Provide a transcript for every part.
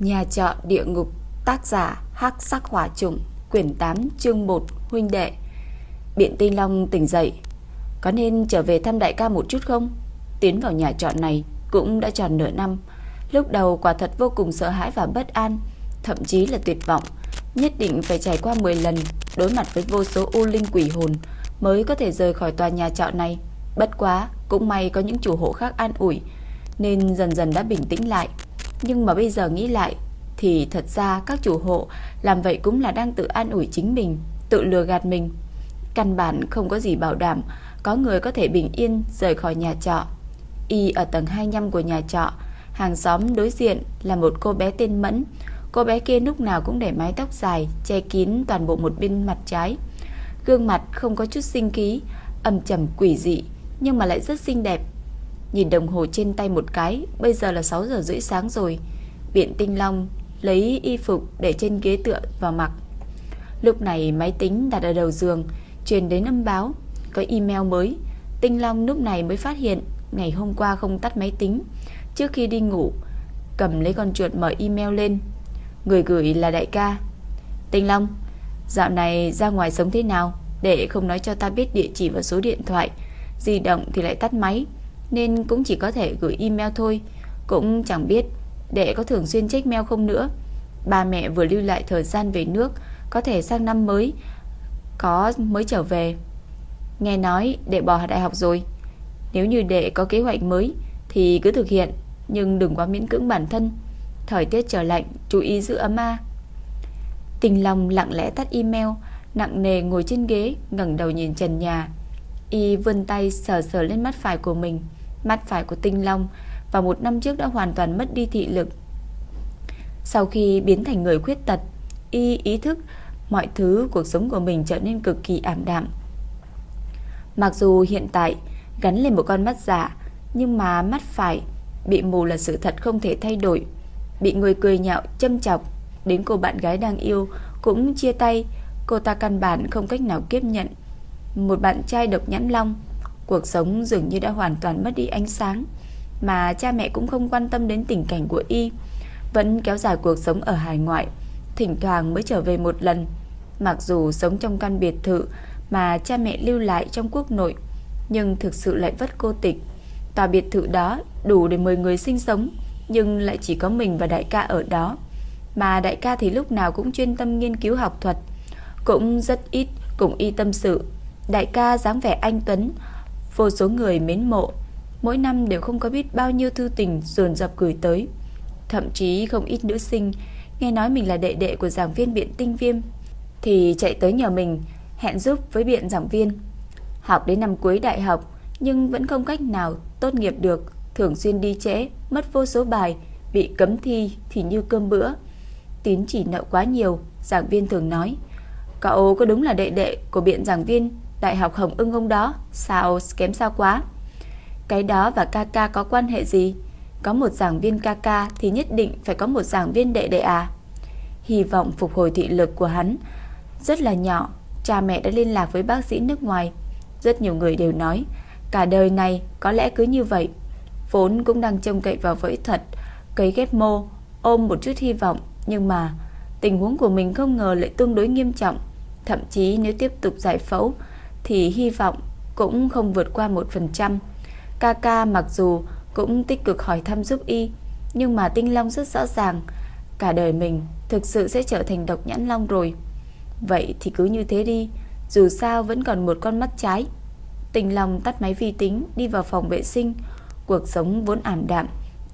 Nhà trọ địa ngục, Tác giả Hắc Sắc Hỏa Trùng, Quyển 8 chương 1 Huynh đệ. Biện Tinh Long tỉnh dậy. Có nên trở về thăm đại ca một chút không? Tiến vào nhà trọ này Cũng đã tròn nửa năm. Lúc đầu quả thật vô cùng sợ hãi và bất an, Thậm chí là tuyệt vọng. Nhất định phải trải qua 10 lần Đối mặt với vô số u linh quỷ hồn Mới có thể rời khỏi tòa nhà trọ này. Bất quá, Cũng may có những chủ hộ khác an ủi, Nên dần dần đã bình tĩnh lại nhưng mà bây giờ nghĩ lại, Thì thật ra các chủ hộ Làm vậy cũng là đang tự an ủi chính mình, Tự lừa gạt mình. Căn bản không có gì bảo đảm Có người có thể bình yên rời khỏi nhà trọ. Y ở tầng 25 của nhà trọ, Hàng xóm đối diện là một cô bé tên Mẫn. Cô bé kia lúc nào cũng để mái tóc dài, Che kín toàn bộ một bên mặt trái. Gương mặt không có chút sinh khí, Âm trầm quỷ dị, Nhưng mà lại rất xinh đẹp. Nhìn đồng hồ trên tay một cái, Bây giờ là 6 giờ rưỡi sáng rồi. Biện Tinh Long lấy y phục Để trên ghế tựa vào mặc. Lúc này máy tính đặt ở đầu giường, Truyền đến âm báo, Có email mới. Tinh Long lúc này mới phát hiện, Ngày hôm qua không tắt máy tính. Trước khi đi ngủ, Cầm lấy con chuột mở email lên. Người gửi là đại ca. Tinh Long, Dạo này ra ngoài sống thế nào? Để không nói cho ta biết địa chỉ và số điện thoại. Di động thì lại tắt máy nên cũng chỉ có thể gửi email thôi. Cũng chẳng biết Đệ có thường xuyên check mail không nữa. Ba mẹ vừa lưu lại thời gian về nước, Có thể sang năm mới, Có mới trở về. Nghe nói đệ bỏ đại học rồi. Nếu như đệ có kế hoạch mới Thì cứ thực hiện, Nhưng đừng quá miễn cưỡng bản thân. Thời tiết trở lạnh, chú ý giữ ấm a. Tình lòng lặng lẽ tắt email, Nặng nề ngồi trên ghế, ngẩng đầu nhìn trần nhà. Y vươn tay sờ sờ lên mắt phải của mình. Mắt phải của Tinh Long và một năm trước đã hoàn toàn mất đi thị lực. Sau khi biến thành người khuyết tật, Y ý thức Mọi thứ, cuộc sống của mình trở nên cực kỳ ảm đạm. Mặc dù hiện tại Gắn lên một con mắt giả, Nhưng mà mắt phải Bị mù là sự thật không thể thay đổi. Bị người cười nhạo, châm chọc Đến cô bạn gái đang yêu Cũng chia tay, Cô ta căn bản không cách nào tiếp nhận. Một bạn trai độc nhãn long Cuộc sống dường như đã hoàn toàn mất đi ánh sáng, Mà cha mẹ cũng không quan tâm đến tình cảnh của Y, Vẫn kéo dài cuộc sống ở hải ngoại, Thỉnh thoảng mới trở về một lần. Mặc dù sống trong căn biệt thự Mà cha mẹ lưu lại trong quốc nội, Nhưng thực sự lại vất cô tịch. Tòa biệt thự đó đủ để 10 người sinh sống, Nhưng lại chỉ có mình và đại ca ở đó. Mà đại ca thì lúc nào cũng chuyên tâm nghiên cứu học thuật, Cũng rất ít cùng y tâm sự. Đại ca dáng vẻ anh Tuấn Vô số người mến mộ. Mỗi năm đều không có biết bao nhiêu thư tình dồn dập gửi tới. Thậm chí không ít nữ sinh Nghe nói mình là đệ đệ của giảng viên biện tinh viêm, Thì chạy tới nhờ mình, Hẹn giúp với biện giảng viên. Học đến năm cuối đại học, Nhưng vẫn không cách nào tốt nghiệp được, Thường xuyên đi trễ, Mất vô số bài, Bị cấm thi thì như cơm bữa. Tín chỉ nợ quá nhiều, Giảng viên thường nói, Cậu có đúng là đệ đệ của biện giảng viên Đại học Hồng Ưng ông đó, Sao kém sao quá? Cái đó và ca ca có quan hệ gì? Có một giảng viên ca ca Thì nhất định phải có một giảng viên đệ đệ à? Hy vọng phục hồi thị lực của hắn. Rất là nhỏ, Cha mẹ đã liên lạc với bác sĩ nước ngoài. Rất nhiều người đều nói, Cả đời này có lẽ cứ như vậy. Vốn cũng đang trông cậy vào phẫu thật Cấy ghép mô, Ôm một chút hy vọng. Nhưng mà tình huống của mình không ngờ lại tương đối nghiêm trọng. Thậm chí nếu tiếp tục giải phẫu thì hy vọng cũng không vượt qua 1%. Kaka mặc dù cũng tích cực hỏi thăm giúp y, nhưng mà Tinh Long rất rõ ràng, cả đời mình thực sự sẽ trở thành độc nhãn long rồi. Vậy thì cứ như thế đi, dù sao vẫn còn một con mắt trái. Tinh Long tắt máy vi tính, đi vào phòng vệ sinh, cuộc sống vốn ảm đạm,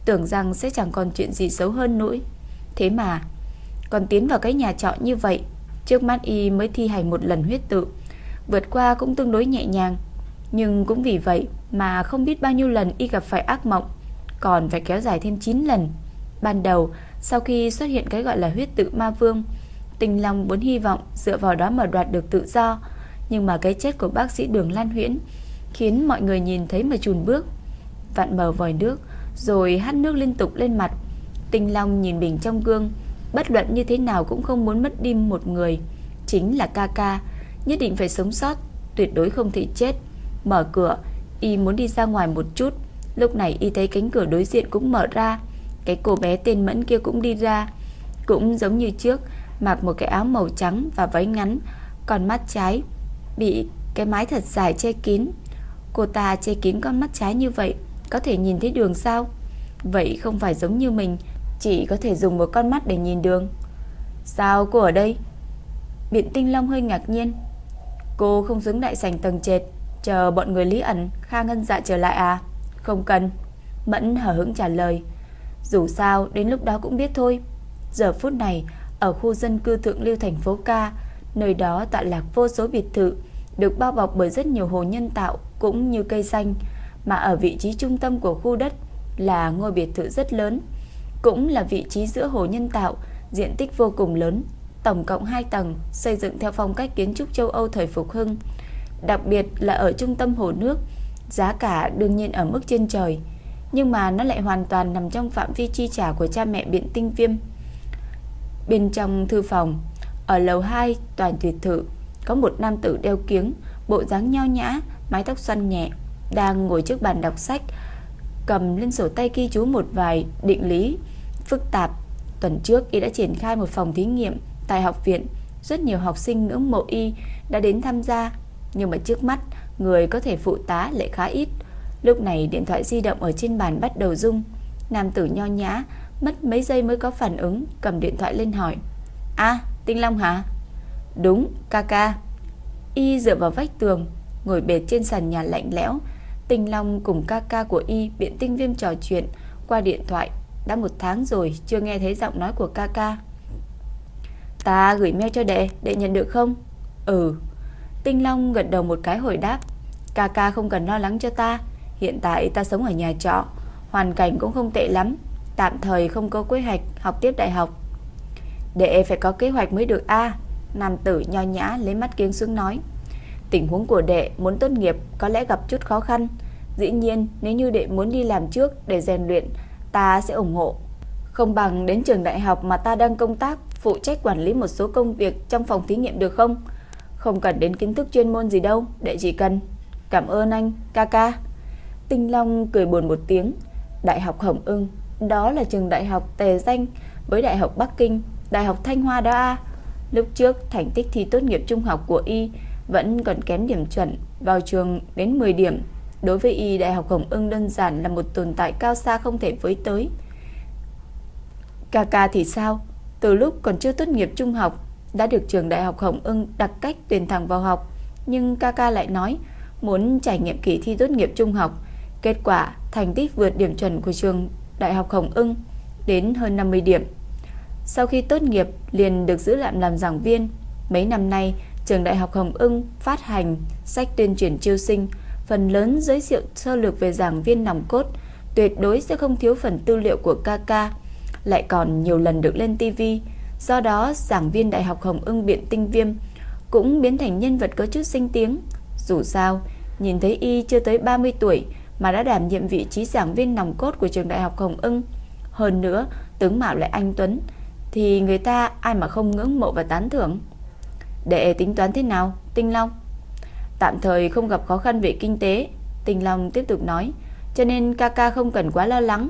tưởng rằng sẽ chẳng còn chuyện gì xấu hơn nữa. Thế mà, còn tiến vào cái nhà trọ như vậy, trước mắt y mới thi hành một lần huyết tự, vượt qua cũng tương đối nhẹ nhàng. Nhưng cũng vì vậy mà không biết bao nhiêu lần y gặp phải ác mộng, còn phải kéo dài thêm 9 lần. Ban đầu, sau khi xuất hiện cái gọi là huyết tự ma vương, Tình Long muốn hy vọng dựa vào đó mà đoạt được tự do, nhưng mà cái chết của bác sĩ Đường Lan Huyễn khiến mọi người nhìn thấy mà chùn bước. Vạn mờ vòi nước, rồi hắt nước liên tục lên mặt. tình Long nhìn mình trong gương, bất luận như thế nào cũng không muốn mất đi một người, chính là ca ca nhất định phải sống sót, tuyệt đối không thể chết. Mở cửa, y muốn đi ra ngoài một chút. Lúc này y thấy cánh cửa đối diện cũng mở ra, cái cô bé tên Mẫn kia cũng đi ra. cũng giống như trước, mặc một cái áo màu trắng và váy ngắn, còn mắt trái bị cái mái thật dài che kín. Cô ta che kín con mắt trái như vậy, có thể nhìn thấy đường sao? Vậy không phải giống như mình, chỉ có thể dùng một con mắt để nhìn đường. Sao cô ở đây? Biện Tinh Long hơi ngạc nhiên. Cô không xứng đại sảnh tầng trệt, chờ bọn người Lý ẩn, Kha Ngân Dạ trở lại à? Không cần. Mẫn hở hững trả lời. Dù sao, đến lúc đó cũng biết thôi. Giờ phút này, ở khu dân cư thượng lưu thành phố Ca, nơi đó tọa lạc vô số biệt thự, được bao bọc bởi rất nhiều hồ nhân tạo cũng như cây xanh, mà ở vị trí trung tâm của khu đất là ngôi biệt thự rất lớn, cũng là vị trí giữa hồ nhân tạo, diện tích vô cùng lớn, tổng cộng 2 tầng, xây dựng theo phong cách kiến trúc châu Âu thời phục hưng. Đặc biệt là ở trung tâm hồ nước, giá cả đương nhiên ở mức trên trời, nhưng mà nó lại hoàn toàn nằm trong phạm vi chi trả của cha mẹ Biện Tinh Viêm. Bên trong thư phòng, ở lầu 2 toàn tuyệt thự, có một nam tử đeo kiếng, bộ dáng nho nhã, mái tóc xoăn nhẹ, đang ngồi trước bàn đọc sách, cầm lên sổ tay ghi chú một vài định lý phức tạp. Tuần trước y đã triển khai một phòng thí nghiệm tại học viện, rất nhiều học sinh ngưỡng mộ y đã đến tham gia, nhưng mà trước mắt người có thể phụ tá lại khá ít. Lúc này điện thoại di động ở trên bàn bắt đầu rung. Nam tử nho nhã mất mấy giây mới có phản ứng, cầm điện thoại lên hỏi: "A, Tinh Long hả?" "Đúng, ca ca." Y dựa vào vách tường, ngồi bệt trên sàn nhà lạnh lẽo. Tinh Long cùng ca ca của Y biện tinh viêm trò chuyện qua điện thoại. Đã một tháng rồi chưa nghe thấy giọng nói của ca ca. Ta gửi mail cho đệ, đệ nhận được không? Ừ. Tinh Long gật đầu một cái hồi đáp. Ca ca không cần lo lắng cho ta. Hiện tại ta sống ở nhà trọ, hoàn cảnh cũng không tệ lắm. Tạm thời không có kế hoạch học tiếp đại học. Đệ phải có kế hoạch mới được a. Nam tử nho nhã lấy mắt kiếng xuống nói. Tình huống của đệ muốn tốt nghiệp có lẽ gặp chút khó khăn. Dĩ nhiên, nếu như đệ muốn đi làm trước để rèn luyện, ta sẽ ủng hộ. Không bằng đến trường đại học mà ta đang công tác, phụ trách quản lý một số công việc trong phòng thí nghiệm được không? Không cần đến kiến thức chuyên môn gì đâu, đệ chỉ cần. Cảm ơn anh, ca ca. Tinh Long cười buồn một tiếng. Đại học Hồng Ưng, đó là trường đại học tề danh với Đại học Bắc Kinh, Đại học Thanh Hoa đó. À? Lúc trước thành tích thi tốt nghiệp trung học của y vẫn còn kém điểm chuẩn vào trường đến 10 điểm. Đối với y, Đại học Hồng Ưng đơn giản là một tồn tại cao xa không thể với tới. ca ca thì sao? Từ lúc còn chưa tốt nghiệp trung học, đã được trường Đại học Hồng Ưng đặt cách tuyển thẳng vào học. Nhưng Kaka lại nói muốn trải nghiệm kỳ thi tốt nghiệp trung học. Kết quả, thành tích vượt điểm chuẩn của trường Đại học Hồng Ưng đến hơn 50 điểm. Sau khi tốt nghiệp, liền được giữ làm làm giảng viên. Mấy năm nay, trường Đại học Hồng Ưng phát hành sách tuyên truyền chiêu sinh, phần lớn giới thiệu sơ lược về giảng viên nòng cốt, tuyệt đối sẽ không thiếu phần tư liệu của KK, lại còn nhiều lần được lên TV. Do đó, giảng viên Đại học Hồng Ưng Biện Tinh Viêm cũng biến thành nhân vật có chút sinh tiếng. Dù sao, nhìn thấy y chưa tới 30 tuổi mà đã đảm nhiệm vị trí giảng viên nòng cốt của trường Đại học Hồng Ưng. Hơn nữa, tướng mạo lại anh Tuấn, thì người ta ai mà không ngưỡng mộ và tán thưởng. Để tính toán thế nào, Tinh Long? Tạm thời không gặp khó khăn về kinh tế, Tinh Long tiếp tục nói, cho nên Kaka không cần quá lo lắng.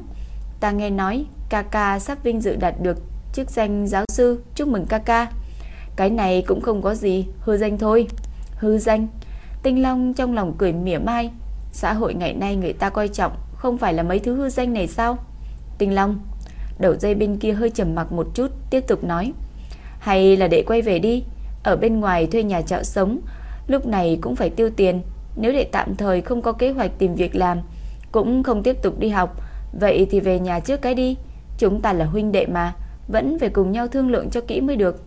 Ta nghe nói Kaka sắp vinh dự đạt được chức danh giáo sư, chúc mừng Kaka. Cái này cũng không có gì, hư danh thôi. Hư danh? Tinh Long trong lòng cười mỉa mai, xã hội ngày nay người ta coi trọng không phải là mấy thứ hư danh này sao? Tinh Long, đầu dây bên kia hơi trầm mặc một chút, tiếp tục nói, hay là để quay về đi, ở bên ngoài thuê nhà trọ sống, lúc này cũng phải tiêu tiền, nếu để tạm thời không có kế hoạch tìm việc làm, cũng không tiếp tục đi học, vậy thì về nhà trước cái đi, chúng ta là huynh đệ mà, vẫn phải cùng nhau thương lượng cho kỹ mới được.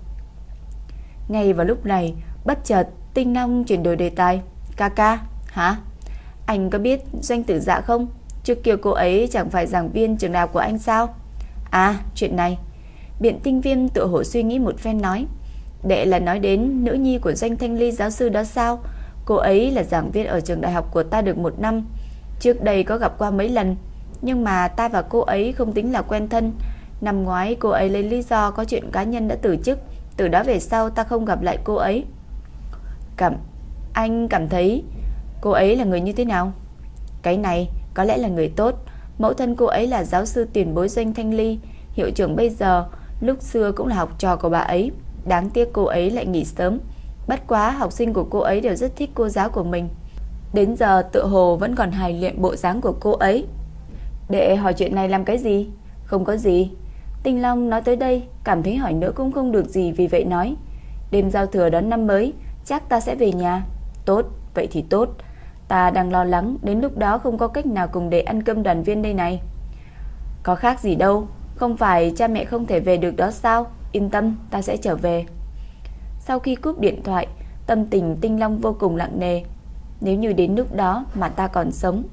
Ngay vào lúc này, bất chợt Tinh Long chuyển đổi đề tài, "Ca ca, hả? Anh có biết doanh tử Dạ không? Trước kia cô ấy chẳng phải giảng viên trường đại của anh sao?" "À, chuyện này." Biện Tinh Viêm tự hổ suy nghĩ một phen nói, Đệ là nói đến nữ nhi của doanh thanh ly giáo sư đó sao Cô ấy là giảng viên ở trường đại học của ta được một năm Trước đây có gặp qua mấy lần nhưng mà ta và cô ấy không tính là quen thân. Năm ngoái cô ấy lấy lý do có chuyện cá nhân đã từ chức. Từ đó về sau ta không gặp lại cô ấy. Cảm Anh cảm thấy Cô ấy là người như thế nào? Cái này có lẽ là người tốt. Mẫu thân cô ấy là giáo sư tiền bối doanh thanh ly. Hiệu trưởng bây giờ lúc xưa cũng là học trò của bà ấy, đáng tiếc cô ấy lại nghỉ sớm. Bất quá học sinh của cô ấy đều rất thích cô giáo của mình. Đến giờ tự hồ vẫn còn hài luyện bộ dáng của cô ấy. Để hỏi chuyện này làm cái gì? Không có gì. Tinh Long nói tới đây, cảm thấy hỏi nữa cũng không được gì vì vậy nói. Đêm giao thừa đón năm mới, chắc ta sẽ về nhà. Tốt, vậy thì tốt. Ta đang lo lắng đến lúc đó không có cách nào cùng để ăn cơm đoàn viên đây này. Có khác gì đâu, không phải cha mẹ không thể về được đó sao? Yên tâm, ta sẽ trở về. Sau khi cúp điện thoại, tâm tình Tinh Long vô cùng lặng nề. Nếu như đến lúc đó mà ta còn sống.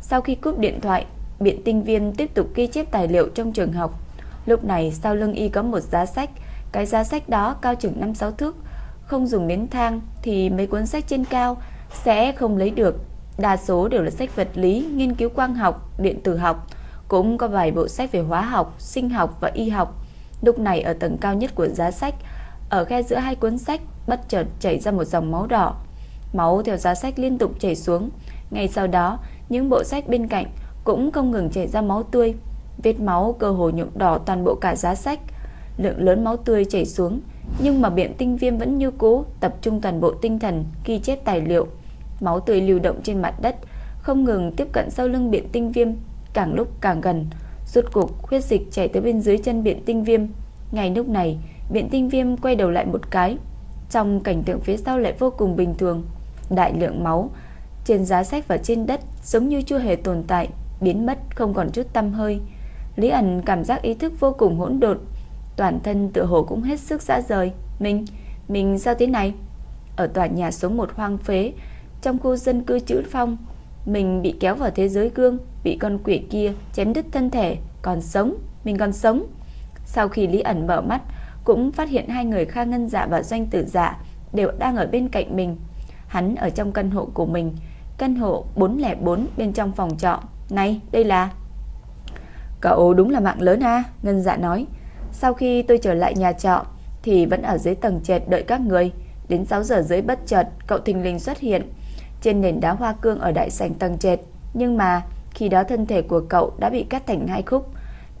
Sau khi cúp điện thoại, biện tinh viên tiếp tục ghi chép tài liệu trong trường học. Lúc này sau lưng y có một giá sách, cái giá sách đó cao chừng 5-6 thước, không dùng đến thang thì mấy cuốn sách trên cao sẽ không lấy được. Đa số đều là sách vật lý, nghiên cứu quang học, điện tử học, cũng có vài bộ sách về hóa học, sinh học và y học. Lúc này ở tầng cao nhất của giá sách, ở khe giữa hai cuốn sách bất chợt chảy ra một dòng máu đỏ. Máu theo giá sách liên tục chảy xuống. Ngay sau đó, những bộ sách bên cạnh cũng không ngừng chảy ra máu tươi. Vết máu cơ hồ nhuộm đỏ toàn bộ cả giá sách. Lượng lớn máu tươi chảy xuống, nhưng mà biện tinh viêm vẫn như cũ tập trung toàn bộ tinh thần ghi chép tài liệu. Máu tươi lưu động trên mặt đất, không ngừng tiếp cận sau lưng biện tinh viêm, càng lúc càng gần. Rốt cục huyết dịch chảy tới bên dưới chân biện tinh viêm. Ngay lúc này, biện tinh viêm quay đầu lại một cái. Trong cảnh tượng phía sau lại vô cùng bình thường. Đại lượng máu trên giá sách và trên đất giống như chưa hề tồn tại, biến mất không còn chút tâm hơi. Lý ẩn cảm giác ý thức vô cùng hỗn độn, toàn thân tựa hồ cũng hết sức dã rời. Mình, mình sao thế này? Ở tòa nhà số 1 hoang phế, trong khu dân cư chữ phong, mình bị kéo vào thế giới gương, bị con quỷ kia chém đứt thân thể, còn sống, mình còn sống. Sau khi Lý ẩn mở mắt, cũng phát hiện hai người Kha Ngân Dạ và Doanh Tử Dạ đều đang ở bên cạnh mình. Hắn ở trong căn hộ của mình, căn hộ 404 bên trong phòng trọ. Này, đây là Cậu đúng là mạng lớn à? Ngân Dạ nói. Sau khi tôi trở lại nhà trọ thì vẫn ở dưới tầng trệt đợi các người. Đến 6 giờ dưới bất chợt cậu thình lình xuất hiện trên nền đá hoa cương ở đại sảnh tầng trệt, nhưng mà khi đó thân thể của cậu đã bị cắt thành hai khúc.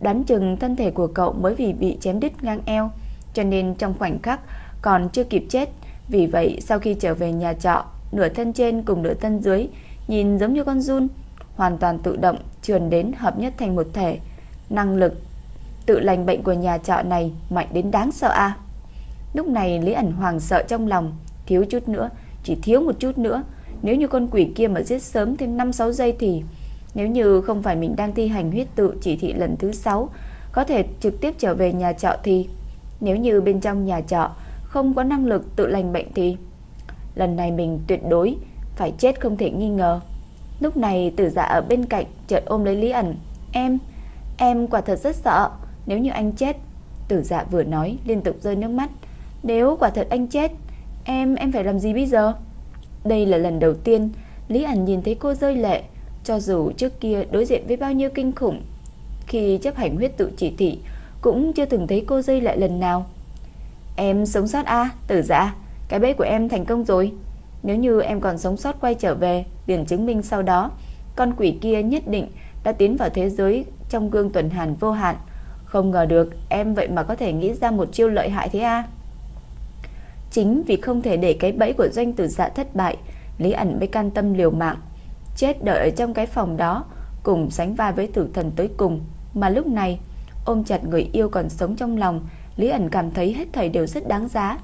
Đoán chừng thân thể của cậu mới vì bị chém đứt ngang eo, cho nên trong khoảnh khắc còn chưa kịp chết. Vì vậy sau khi trở về nhà trọ, nửa thân trên cùng nửa thân dưới nhìn giống như con run, hoàn toàn tự động truyền đến hợp nhất thành một thể. Năng lực tự lành bệnh của nhà trọ này mạnh đến đáng sợ a. Lúc này Lý ẩn hoàng sợ trong lòng, thiếu chút nữa, chỉ thiếu một chút nữa, nếu như con quỷ kia mà giết sớm thêm 5-6 giây thì nếu như không phải mình đang thi hành huyết tự chỉ thị lần thứ 6, có thể trực tiếp trở về nhà trọ thì nếu như bên trong nhà trọ không có năng lực tự lành bệnh thì lần này mình tuyệt đối phải chết không thể nghi ngờ. Lúc này tử dạ ở bên cạnh chợt ôm lấy Lý ẩn. Em, em quả thật rất sợ. Nếu như anh chết, tử dạ vừa nói liên tục rơi nước mắt. Nếu quả thật anh chết, em, em phải làm gì bây giờ? Đây là lần đầu tiên Lý ẩn nhìn thấy cô rơi lệ. Cho dù trước kia đối diện với bao nhiêu kinh khủng, khi chấp hành huyết tự chỉ thị, cũng chưa từng thấy cô rơi lệ lần nào. Em sống sót a, tử dạ, cái bẫy của em thành công rồi. Nếu như em còn sống sót quay trở về, liền chứng minh sau đó, con quỷ kia nhất định đã tiến vào thế giới trong gương tuần hàn vô hạn. Không ngờ được em vậy mà có thể nghĩ ra một chiêu lợi hại thế a. Chính vì không thể để cái bẫy của doanh tử dạ thất bại, Lý ẩn mới can tâm liều mạng, chết đợi ở trong cái phòng đó, cùng sánh vai với tử thần tới cùng. Mà lúc này, ôm chặt người yêu còn sống trong lòng, Lý ẩn cảm thấy hết thảy đều rất đáng giá.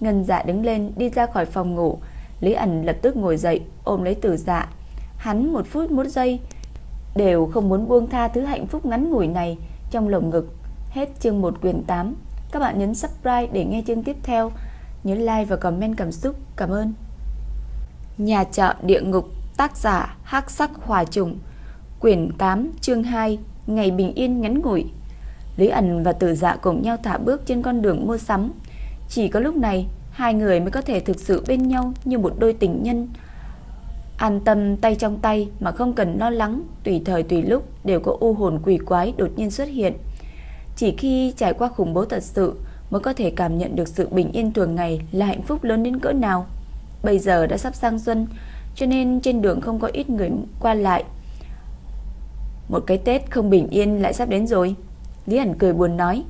Ngân dạ đứng lên đi ra khỏi phòng ngủ, Lý ẩn lập tức ngồi dậy, ôm lấy tử dạ. Hắn một phút một giây, đều không muốn buông tha thứ hạnh phúc ngắn ngủi này trong lồng ngực. Hết chương 1 quyển 8. Các bạn nhấn subscribe để nghe chương tiếp theo. Nhớ like và comment cảm xúc. Cảm ơn. Nhà trọ địa ngục, tác giả Hắc Sắc hòa Trùng, quyển 8, chương 2, ngày bình yên ngắn ngủi. Lý ẩn và Tử Dạ cùng nhau thả bước trên con đường mua sắm. Chỉ có lúc này, hai người mới có thể thực sự bên nhau như một đôi tình nhân. An tâm tay trong tay mà không cần lo lắng, tùy thời tùy lúc đều có u hồn quỷ quái đột nhiên xuất hiện. Chỉ khi trải qua khủng bố thật sự mới có thể cảm nhận được sự bình yên thường ngày là hạnh phúc lớn đến cỡ nào. Bây giờ đã sắp sang xuân, cho nên trên đường không có ít người qua lại. Một cái Tết không bình yên lại sắp đến rồi. Lý ẩn cười buồn nói.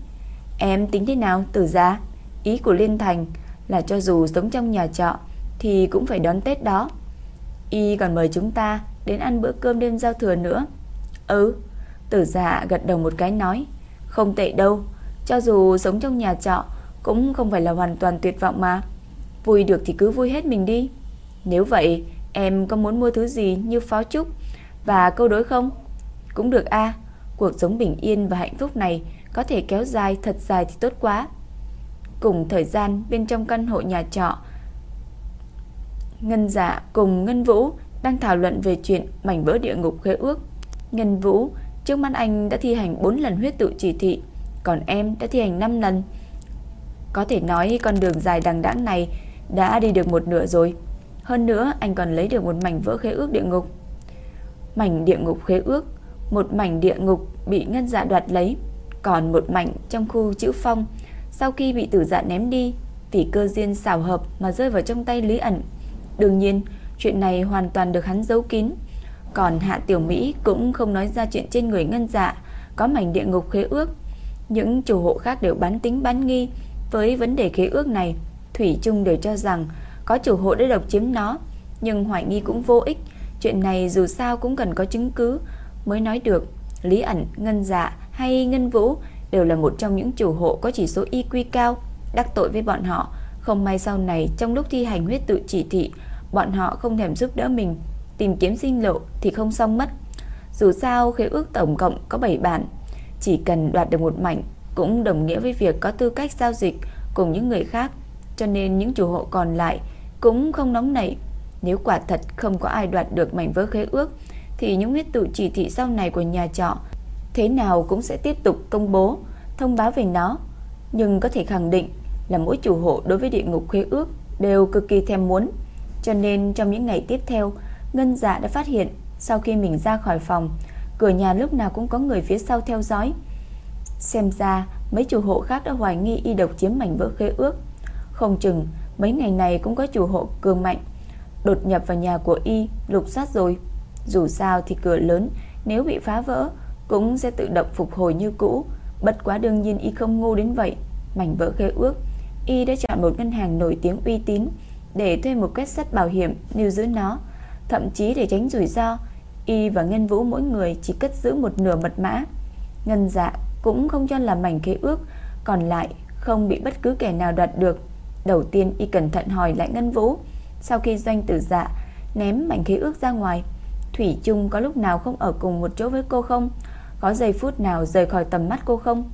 Em tính thế nào từ giá? Ý của Liên Thành là cho dù sống trong nhà trọ thì cũng phải đón Tết đó. Y còn mời chúng ta đến ăn bữa cơm đêm giao thừa nữa. Ừ, tử dạ gật đầu một cái nói. Không tệ đâu, cho dù sống trong nhà trọ cũng không phải là hoàn toàn tuyệt vọng mà. Vui được thì cứ vui hết mình đi. Nếu vậy, em có muốn mua thứ gì như pháo trúc và câu đối không? Cũng được a cuộc sống bình yên và hạnh phúc này có thể kéo dài thật dài thì tốt quá. Cùng thời gian bên trong căn hộ nhà trọ, Ngân Dạ cùng Ngân Vũ đang thảo luận về chuyện mảnh vỡ địa ngục khế ước. Ngân Vũ, trước mắt anh đã thi hành 4 lần huyết tự chỉ thị, còn em đã thi hành 5 lần. Có thể nói con đường dài đằng đẵng này đã đi được một nửa rồi. Hơn nữa anh còn lấy được một mảnh vỡ khế ước địa ngục. Mảnh địa ngục khế ước, một mảnh địa ngục bị ngân dạ đoạt lấy, còn một mảnh trong khu chữ phong sau khi bị tử dạ ném đi, vì cơ duyên xảo hợp mà rơi vào trong tay Lý ẩn. Đương nhiên, chuyện này hoàn toàn được hắn giấu kín. Còn Hạ Tiểu Mỹ cũng không nói ra chuyện trên người ngân dạ có mảnh địa ngục khế ước. Những chủ hộ khác đều bán tính bán nghi với vấn đề khế ước này. Thủy chung đều cho rằng có chủ hộ đã độc chiếm nó, nhưng hoài nghi cũng vô ích. Chuyện này dù sao cũng cần có chứng cứ mới nói được. Lý ẩn, ngân dạ hay ngân vũ đều là một trong những chủ hộ có chỉ số IQ cao, đắc tội với bọn họ. Không may sau này trong lúc thi hành huyết tự chỉ thị, bọn họ không thèm giúp đỡ mình, tìm kiếm sinh lộ thì không xong mất. Dù sao khế ước tổng cộng có 7 bản, chỉ cần đoạt được một mảnh cũng đồng nghĩa với việc có tư cách giao dịch cùng những người khác, cho nên những chủ hộ còn lại cũng không nóng nảy. Nếu quả thật không có ai đoạt được mảnh vỡ khế ước thì những huyết tự chỉ thị sau này của nhà trọ thế nào cũng sẽ tiếp tục công bố, thông báo về nó, nhưng có thể khẳng định là mỗi chủ hộ đối với địa ngục khế ước đều cực kỳ thèm muốn. Cho nên trong những ngày tiếp theo, Ngân Dạ đã phát hiện sau khi mình ra khỏi phòng, cửa nhà lúc nào cũng có người phía sau theo dõi. Xem ra mấy chủ hộ khác đã hoài nghi y độc chiếm mảnh vỡ khế ước. Không chừng mấy ngày này cũng có chủ hộ cường mạnh đột nhập vào nhà của y lục soát rồi. Dù sao thì cửa lớn nếu bị phá vỡ cũng sẽ tự động phục hồi như cũ. Bất quá đương nhiên y không ngu đến vậy. Mảnh vỡ khế ước, y đã chọn một ngân hàng nổi tiếng uy tín để thuê một kết sắt bảo hiểm lưu giữ nó. Thậm chí để tránh rủi ro, y và Ngân Vũ mỗi người chỉ cất giữ một nửa mật mã. Ngân dạ cũng không cho là mảnh khế ước, còn lại không bị bất cứ kẻ nào đoạt được. Đầu tiên y cẩn thận hỏi lại Ngân Vũ, sau khi doanh tử dạ ném mảnh khế ước ra ngoài, Thủy chung có lúc nào không ở cùng một chỗ với cô không? Có giây phút nào rời khỏi tầm mắt cô không?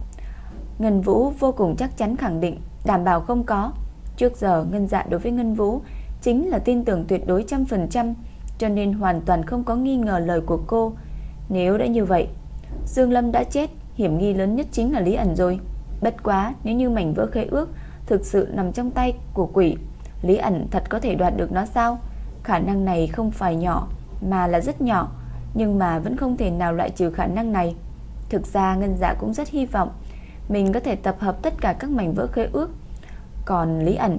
Ngân Vũ vô cùng chắc chắn khẳng định, đảm bảo không có. Trước giờ Ngân Dạ đối với Ngân Vũ chính là tin tưởng tuyệt đối trăm phần trăm, cho nên hoàn toàn không có nghi ngờ lời của cô. Nếu đã như vậy, Dương Lâm đã chết, hiểm nghi lớn nhất chính là Lý ẩn rồi. Bất quá, nếu như mảnh vỡ khế ước thực sự nằm trong tay của quỷ, Lý ẩn thật có thể đoạt được nó sao? Khả năng này không phải nhỏ, mà là rất nhỏ, nhưng mà vẫn không thể nào loại trừ khả năng này. Thực ra Ngân Dạ cũng rất hy vọng mình có thể tập hợp tất cả các mảnh vỡ khế ước. Còn Lý ẩn,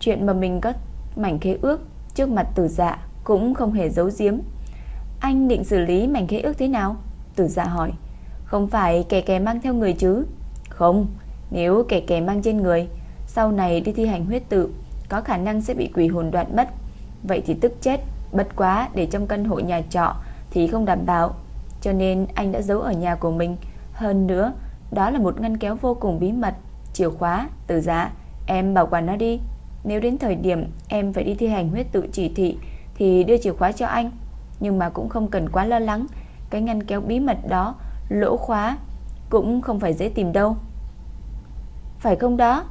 chuyện mà mình có mảnh khế ước trước mặt Tử Dạ cũng không hề giấu giếm. Anh định xử lý mảnh khế ước thế nào? Tử Dạ hỏi. Không phải kẻ kẻ mang theo người chứ? Không, nếu kẻ kẻ mang trên người, sau này đi thi hành huyết tự, có khả năng sẽ bị quỷ hồn đoạn mất. Vậy thì tức chết, bất quá để trong căn hộ nhà trọ thì không đảm bảo, cho nên anh đã giấu ở nhà của mình. Hơn nữa, đó là một ngăn kéo vô cùng bí mật, chìa khóa, từ giá, em bảo quản nó đi. Nếu đến thời điểm em phải đi thi hành huyết tự chỉ thị thì đưa chìa khóa cho anh, nhưng mà cũng không cần quá lo lắng, cái ngăn kéo bí mật đó, lỗ khóa cũng không phải dễ tìm đâu. Phải không đó?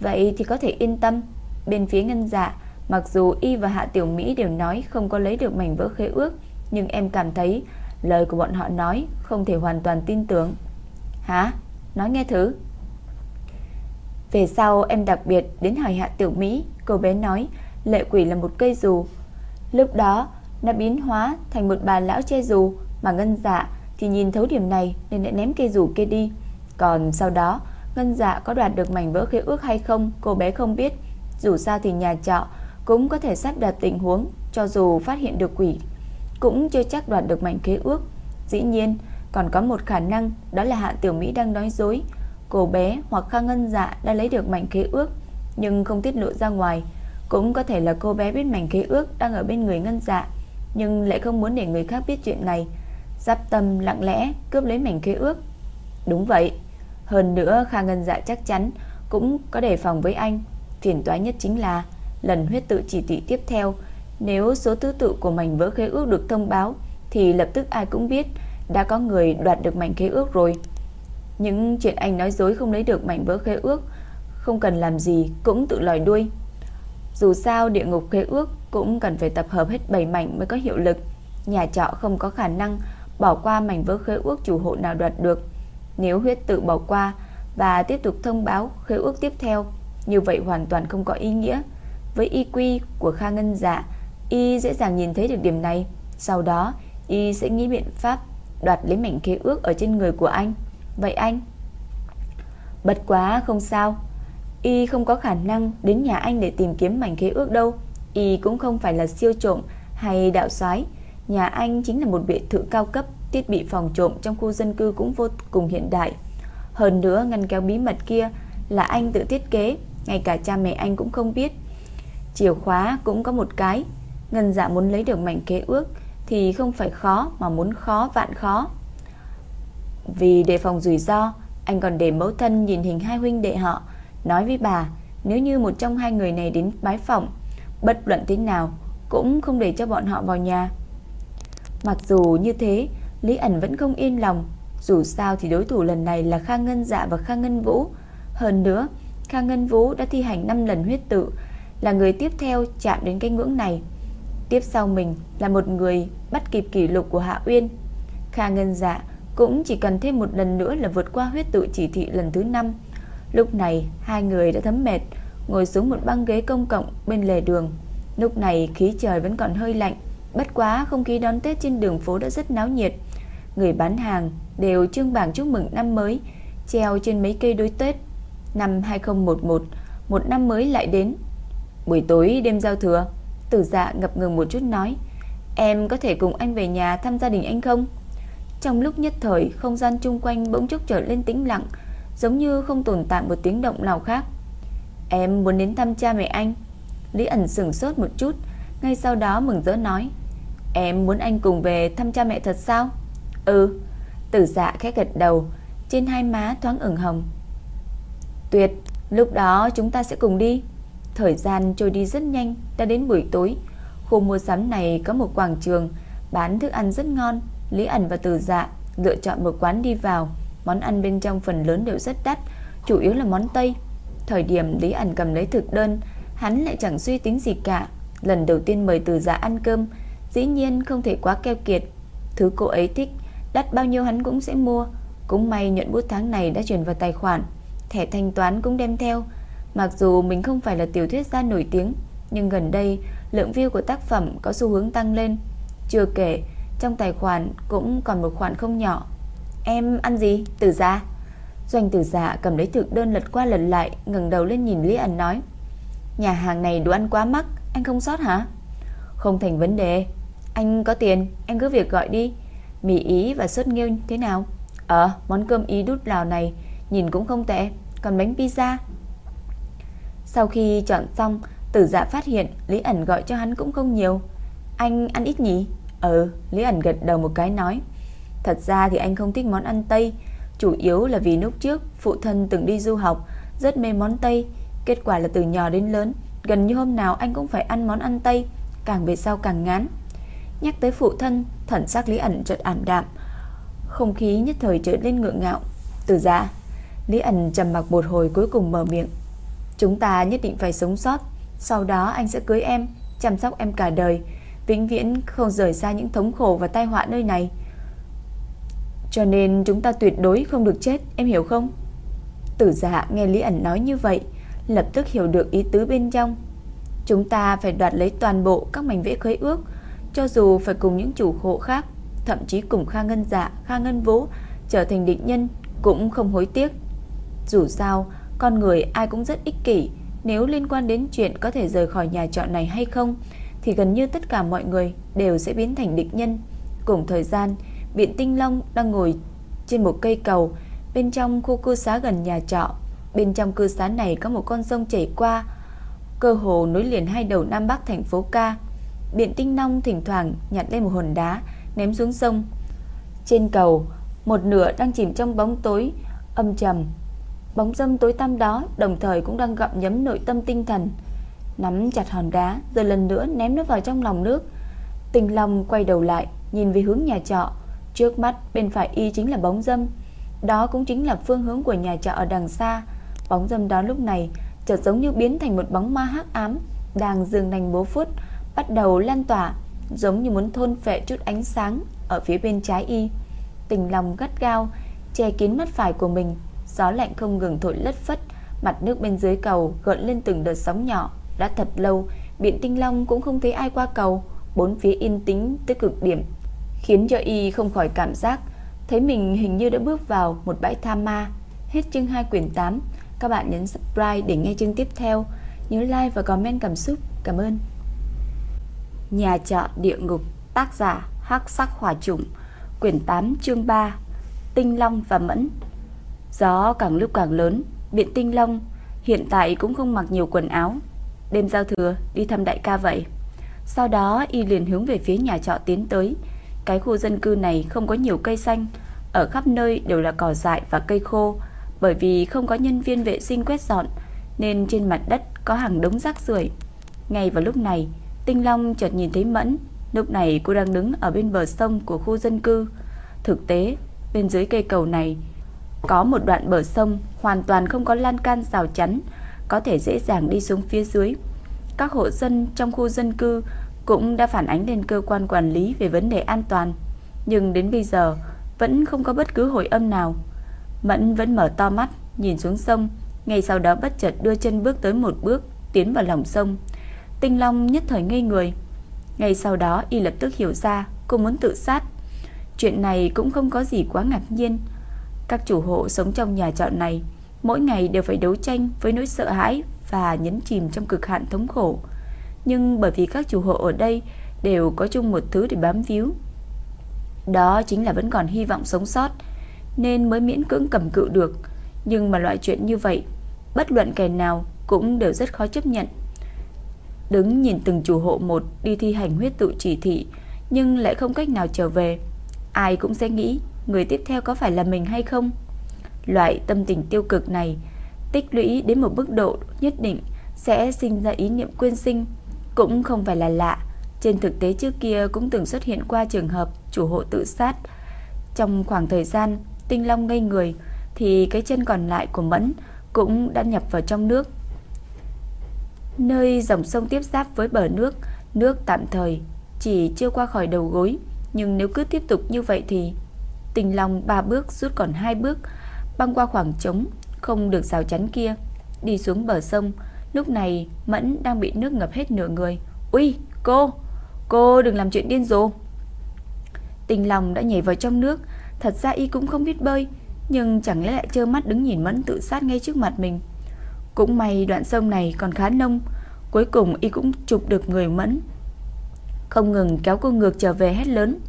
Vậy thì có thể yên tâm. Bên phía ngân dạ, mặc dù Y và Hạ Tiểu Mỹ đều nói không có lấy được mảnh vỡ khế ước, nhưng em cảm thấy lời của bọn họ nói không thể hoàn toàn tin tưởng. Hả? Nói nghe thử. Về sau em đặc biệt đến hỏi Hạ Tiểu Mỹ, cô bé nói lệ quỷ là một cây dù. Lúc đó, nó biến hóa thành một bà lão che dù, mà ngân dạ thì nhìn thấu điểm này nên đã ném cây dù kia đi. Còn sau đó, ngân dạ có đoạt được mảnh vỡ khế ước hay không, cô bé không biết. Dù sao thì nhà trọ cũng có thể sắp đặt tình huống, cho dù phát hiện được quỷ, cũng chưa chắc đoạt được mảnh khế ước. Dĩ nhiên, còn có một khả năng đó là Hạ Tiểu Mỹ đang nói dối. cô bé hoặc Kha Ngân Dạ đã lấy được mảnh khế ước nhưng không tiết lộ ra ngoài. Cũng có thể là cô bé biết mảnh khế ước đang ở bên người Ngân Dạ nhưng lại không muốn để người khác biết chuyện này. Giáp tâm lặng lẽ cướp lấy mảnh khế ước. Đúng vậy. Hơn nữa Kha Ngân Dạ chắc chắn cũng có đề phòng với anh. Phiền toái nhất chính là lần huyết tự chỉ thị tiếp theo, nếu số thứ tự của mảnh vỡ khế ước được thông báo thì lập tức ai cũng biết đã có người đoạt được mảnh khế ước rồi. Những chuyện anh nói dối không lấy được mảnh vỡ khế ước, không cần làm gì cũng tự lòi đuôi. Dù sao địa ngục khế ước cũng cần phải tập hợp hết 7 mảnh mới có hiệu lực. Nhà trọ không có khả năng bỏ qua mảnh vỡ khế ước chủ hộ nào đoạt được. Nếu huyết tự bỏ qua và tiếp tục thông báo khế ước tiếp theo, như vậy hoàn toàn không có ý nghĩa. Với y quy của Kha Ngân Dạ, y dễ dàng nhìn thấy được điểm này. Sau đó, y sẽ nghĩ biện pháp đoạt lấy mảnh khế ước ở trên người của anh. Vậy anh? Bất quá không sao. Y không có khả năng đến nhà anh để tìm kiếm mảnh khế ước đâu. Y cũng không phải là siêu trộm hay đạo soái. Nhà anh chính là một biệt thự cao cấp, thiết bị phòng trộm trong khu dân cư cũng vô cùng hiện đại. Hơn nữa ngăn kéo bí mật kia là anh tự thiết kế, ngay cả cha mẹ anh cũng không biết. Chìa khóa cũng có một cái, Ngân Dạ muốn lấy được mảnh kế ước thì không phải khó mà muốn khó vạn khó. Vì đề phòng rủi ro, anh còn để mẫu thân nhìn hình hai huynh đệ họ, nói với bà, nếu như một trong hai người này đến bái phỏng, bất luận thế nào cũng không để cho bọn họ vào nhà. Mặc dù như thế, Lý ẩn vẫn không yên lòng, dù sao thì đối thủ lần này là Kha Ngân Dạ và Kha Ngân Vũ. Hơn nữa, Kha Ngân Vũ đã thi hành 5 lần huyết tự, là người tiếp theo chạm đến cái ngưỡng này. Tiếp sau mình là một người bắt kịp kỷ lục của Hạ Uyên. Kha Ngân Dạ cũng chỉ cần thêm một lần nữa là vượt qua huyết tự chỉ thị lần thứ 5. Lúc này, hai người đã thấm mệt, ngồi xuống một băng ghế công cộng bên lề đường. Lúc này khí trời vẫn còn hơi lạnh, bất quá không khí đón Tết trên đường phố đã rất náo nhiệt. Người bán hàng đều trưng bảng chúc mừng năm mới, treo trên mấy cây đối Tết. Năm 2011, một năm mới lại đến. Buổi tối đêm giao thừa, Tử Dạ ngập ngừng một chút nói: "Em có thể cùng anh về nhà thăm gia đình anh không?" Trong lúc nhất thời, không gian chung quanh bỗng chốc trở lên tĩnh lặng, giống như không tồn tại một tiếng động nào khác. "Em muốn đến thăm cha mẹ anh." Lý ẩn sửng sốt một chút, ngay sau đó mừng rỡ nói: "Em muốn anh cùng về thăm cha mẹ thật sao?" "Ừ." Tử Dạ khẽ gật đầu, trên hai má thoáng ửng hồng. "Tuyệt, lúc đó chúng ta sẽ cùng đi." Thời gian trôi đi rất nhanh, đã đến buổi tối. Khu mua sắm này có một quảng trường bán thức ăn rất ngon. Lý ẩn và Từ Dạ lựa chọn một quán đi vào. Món ăn bên trong phần lớn đều rất đắt, chủ yếu là món Tây. Thời điểm Lý ẩn cầm lấy thực đơn, hắn lại chẳng suy tính gì cả. Lần đầu tiên mời Từ Dạ ăn cơm, dĩ nhiên không thể quá keo kiệt. Thứ cô ấy thích, đắt bao nhiêu hắn cũng sẽ mua. Cũng may nhuận bút tháng này đã chuyển vào tài khoản, thẻ thanh toán cũng đem theo. Mặc dù mình không phải là tiểu thuyết gia nổi tiếng, nhưng gần đây lượng view của tác phẩm có xu hướng tăng lên. Chưa kể, trong tài khoản cũng còn một khoản không nhỏ. Em ăn gì? Tử gia. Doanh tử giả cầm lấy thực đơn lật qua lật lại, ngẩng đầu lên nhìn Lý ẩn nói. Nhà hàng này đồ ăn quá mắc, anh không sót hả? Không thành vấn đề. Anh có tiền, anh cứ việc gọi đi. Mì Ý và sốt nghêu thế nào? Ờ, món cơm Ý đút Lào này nhìn cũng không tệ. Còn bánh pizza sau khi chọn xong, tử dạ phát hiện Lý ẩn gọi cho hắn cũng không nhiều. Anh ăn ít nhỉ? Ừ, Lý ẩn gật đầu một cái nói. Thật ra thì anh không thích món ăn Tây, chủ yếu là vì lúc trước phụ thân từng đi du học, rất mê món Tây. Kết quả là từ nhỏ đến lớn, gần như hôm nào anh cũng phải ăn món ăn Tây, càng về sau càng ngán. Nhắc tới phụ thân, thần sắc Lý ẩn chợt ảm đạm, không khí nhất thời trở lên ngượng ngạo. Từ dạ, Lý ẩn trầm mặc một hồi cuối cùng mở miệng. Chúng ta nhất định phải sống sót. Sau đó anh sẽ cưới em Chăm sóc em cả đời. Vĩnh viễn không rời xa những thống khổ và tai họa nơi này. Cho nên chúng ta tuyệt đối không được chết Em hiểu không? Tử dạ nghe Lý ẩn nói như vậy Lập tức hiểu được ý tứ bên trong. Chúng ta phải đoạt lấy toàn bộ Các mảnh vẽ khế ước Cho dù phải cùng những chủ hộ khác Thậm chí cùng Kha Ngân Dạ, Kha Ngân Vũ Trở thành định nhân Cũng không hối tiếc. Dù sao con người ai cũng rất ích kỷ, nếu liên quan đến chuyện có thể rời khỏi nhà trọ này hay không thì gần như tất cả mọi người đều sẽ biến thành địch nhân. Cùng thời gian, biện Tinh Long đang ngồi trên một cây cầu, bên trong khu cư xá gần nhà trọ. Bên trong cư xá này có một con sông chảy qua, cơ hồ nối liền hai đầu Nam Bắc thành phố ca. Biện Tinh Long thỉnh thoảng nhặt lên một hòn đá, ném xuống sông. Trên cầu, một nửa đang chìm trong bóng tối âm trầm. Bóng dâm tối tăm đó đồng thời cũng đang gặm nhấm nội tâm tinh thần. Nắm chặt hòn đá, rồi lần nữa ném nó vào trong lòng nước. Tình lòng quay đầu lại, nhìn về hướng nhà trọ. Trước mắt bên phải y chính là bóng dâm. Đó cũng chính là phương hướng của nhà trọ ở đằng xa. Bóng dâm đó lúc này chợt giống như biến thành một bóng ma hắc ám đang dường nành bố phút, bắt đầu lan tỏa, giống như muốn thôn phệ chút ánh sáng ở phía bên trái y. Tình lòng gắt gao che kín mắt phải của mình, gió lạnh không ngừng thổi lất phất, mặt nước bên dưới cầu gợn lên từng đợt sóng nhỏ. Đã thật lâu, biển Tinh Long cũng không thấy ai qua cầu, bốn phía yên tĩnh tới cực điểm, khiến cho y không khỏi cảm giác thấy mình hình như đã bước vào một bãi tha ma. Hết chương 2 quyển 8, các bạn nhấn subscribe để nghe chương tiếp theo, nhớ like và comment cảm xúc. Cảm ơn. Nhà trọ địa ngục, tác giả Hắc Sắc Hỏa Trùng, quyển 8 chương 3, Tinh Long và Mẫn. Gió càng lúc càng lớn, Biện Tinh Long hiện tại cũng không mặc nhiều quần áo, đêm giao thừa đi thăm đại ca vậy. Sau đó y liền hướng về phía nhà trọ tiến tới. Cái khu dân cư này không có nhiều cây xanh, ở khắp nơi đều là cỏ dại và cây khô, bởi vì không có nhân viên vệ sinh quét dọn nên trên mặt đất có hàng đống rác rưởi. Ngay vào lúc này, Tinh Long chợt nhìn thấy Mẫn, lúc này cô đang đứng ở bên bờ sông của khu dân cư. Thực tế, bên dưới cây cầu này có một đoạn bờ sông hoàn toàn không có lan can rào chắn, có thể dễ dàng đi xuống phía dưới. Các hộ dân trong khu dân cư cũng đã phản ánh lên cơ quan quản lý về vấn đề an toàn, nhưng đến bây giờ vẫn không có bất cứ hồi âm nào. Mẫn vẫn mở to mắt, nhìn xuống sông, ngay sau đó bất chợt đưa chân bước tới một bước, tiến vào lòng sông. Tinh Long nhất thời ngây người. Ngay sau đó y lập tức hiểu ra cô muốn tự sát. Chuyện này cũng không có gì quá ngạc nhiên. Các chủ hộ sống trong nhà trọ này mỗi ngày đều phải đấu tranh với nỗi sợ hãi và nhấn chìm trong cực hạn thống khổ. Nhưng bởi vì các chủ hộ ở đây đều có chung một thứ để bám víu. Đó chính là vẫn còn hy vọng sống sót, nên mới miễn cưỡng cầm cự được. Nhưng mà loại chuyện như vậy, bất luận kẻ nào cũng đều rất khó chấp nhận. Đứng nhìn từng chủ hộ một đi thi hành huyết tự chỉ thị, nhưng lại không cách nào trở về. Ai cũng sẽ nghĩ người tiếp theo có phải là mình hay không. Loại tâm tình tiêu cực này tích lũy đến một mức độ nhất định sẽ sinh ra ý niệm quên sinh, cũng không phải là lạ. Trên thực tế trước kia cũng từng xuất hiện qua trường hợp chủ hộ tự sát. Trong khoảng thời gian Tinh Long ngây người thì cái chân còn lại của Mẫn cũng đã nhập vào trong nước. Nơi dòng sông tiếp giáp với bờ nước, nước tạm thời chỉ chưa qua khỏi đầu gối, nhưng nếu cứ tiếp tục như vậy thì Tình lòng ba bước rút còn hai bước, băng qua khoảng trống không được rào chắn kia, đi xuống bờ sông. Lúc này Mẫn đang bị nước ngập hết nửa người. "Ui, cô, cô đừng làm chuyện điên rồ." Tình lòng đã nhảy vào trong nước, thật ra y cũng không biết bơi, nhưng chẳng lẽ lại trơ mắt đứng nhìn Mẫn tự sát ngay trước mặt mình. Cũng may đoạn sông này còn khá nông, cuối cùng y cũng chụp được người Mẫn. Không ngừng kéo cô ngược trở về hét lớn.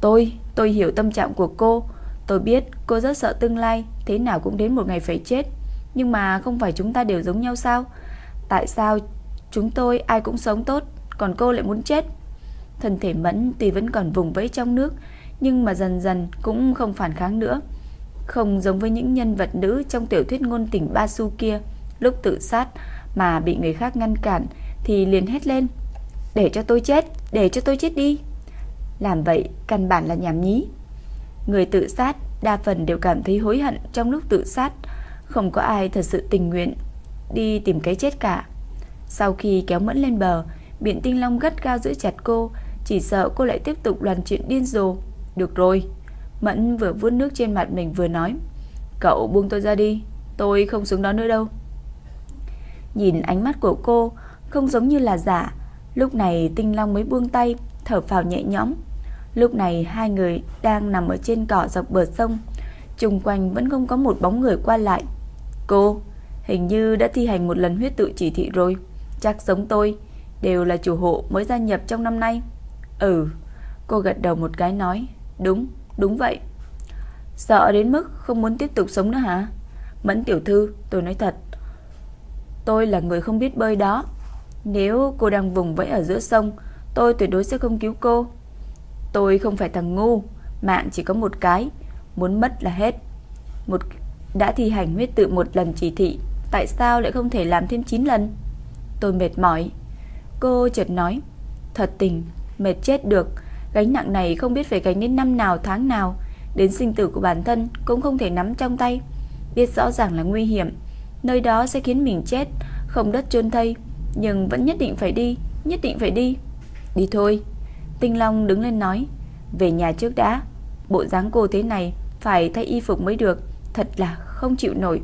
"Tôi, tôi hiểu tâm trạng của cô." Tôi biết cô rất sợ tương lai Thế nào cũng đến một ngày phải chết. Nhưng mà không phải chúng ta đều giống nhau sao? Tại sao chúng tôi ai cũng sống tốt Còn cô lại muốn chết? Thân thể Mẫn tuy vẫn còn vùng vẫy trong nước Nhưng mà dần dần cũng không phản kháng nữa. Không giống với những nhân vật nữ Trong tiểu thuyết ngôn tình ba su kia. Lúc tự sát mà bị người khác ngăn cản Thì liền hét lên Để cho tôi chết, để cho tôi chết đi. Làm vậy căn bản là nhảm nhí Người tự sát đa phần đều cảm thấy hối hận trong lúc tự sát, không có ai thật sự tình nguyện đi tìm cái chết cả. Sau khi kéo Mẫn lên bờ, Biện Tinh Long gắt gao giữ chặt cô, chỉ sợ cô lại tiếp tục loàn chuyện điên rồ. Được rồi, Mẫn vừa vuốt nước trên mặt mình vừa nói, cậu buông tôi ra đi, tôi không xuống đó nữa đâu. Nhìn ánh mắt của cô không giống như là giả, lúc này Tinh Long mới buông tay, thở phào nhẹ nhõm. Lúc này hai người đang nằm ở trên cỏ dọc bờ sông, chung quanh vẫn không có một bóng người qua lại. Cô, hình như đã thi hành một lần huyết tự chỉ thị rồi, chắc giống tôi, đều là chủ hộ mới gia nhập trong năm nay. Ừ, cô gật đầu một cái nói, đúng, đúng vậy. Sợ đến mức không muốn tiếp tục sống nữa hả? Mẫn tiểu thư, tôi nói thật. Tôi là người không biết bơi đó. Nếu cô đang vùng vẫy ở giữa sông, tôi tuyệt đối sẽ không cứu cô. Tôi không phải thằng ngu, mạng chỉ có một cái, muốn mất là hết. Một đã thi hành huyết tự một lần chỉ thị, tại sao lại không thể làm thêm 9 lần? Tôi mệt mỏi. Cô chợt nói, thật tình, mệt chết được, gánh nặng này không biết phải gánh đến năm nào tháng nào, đến sinh tử của bản thân cũng không thể nắm trong tay. Biết rõ ràng là nguy hiểm, nơi đó sẽ khiến mình chết, không đất chôn thây, nhưng vẫn nhất định phải đi, nhất định phải đi. Đi thôi. Tinh Long đứng lên nói, về nhà trước đã. Bộ dáng cô thế này phải thay y phục mới được, thật là không chịu nổi.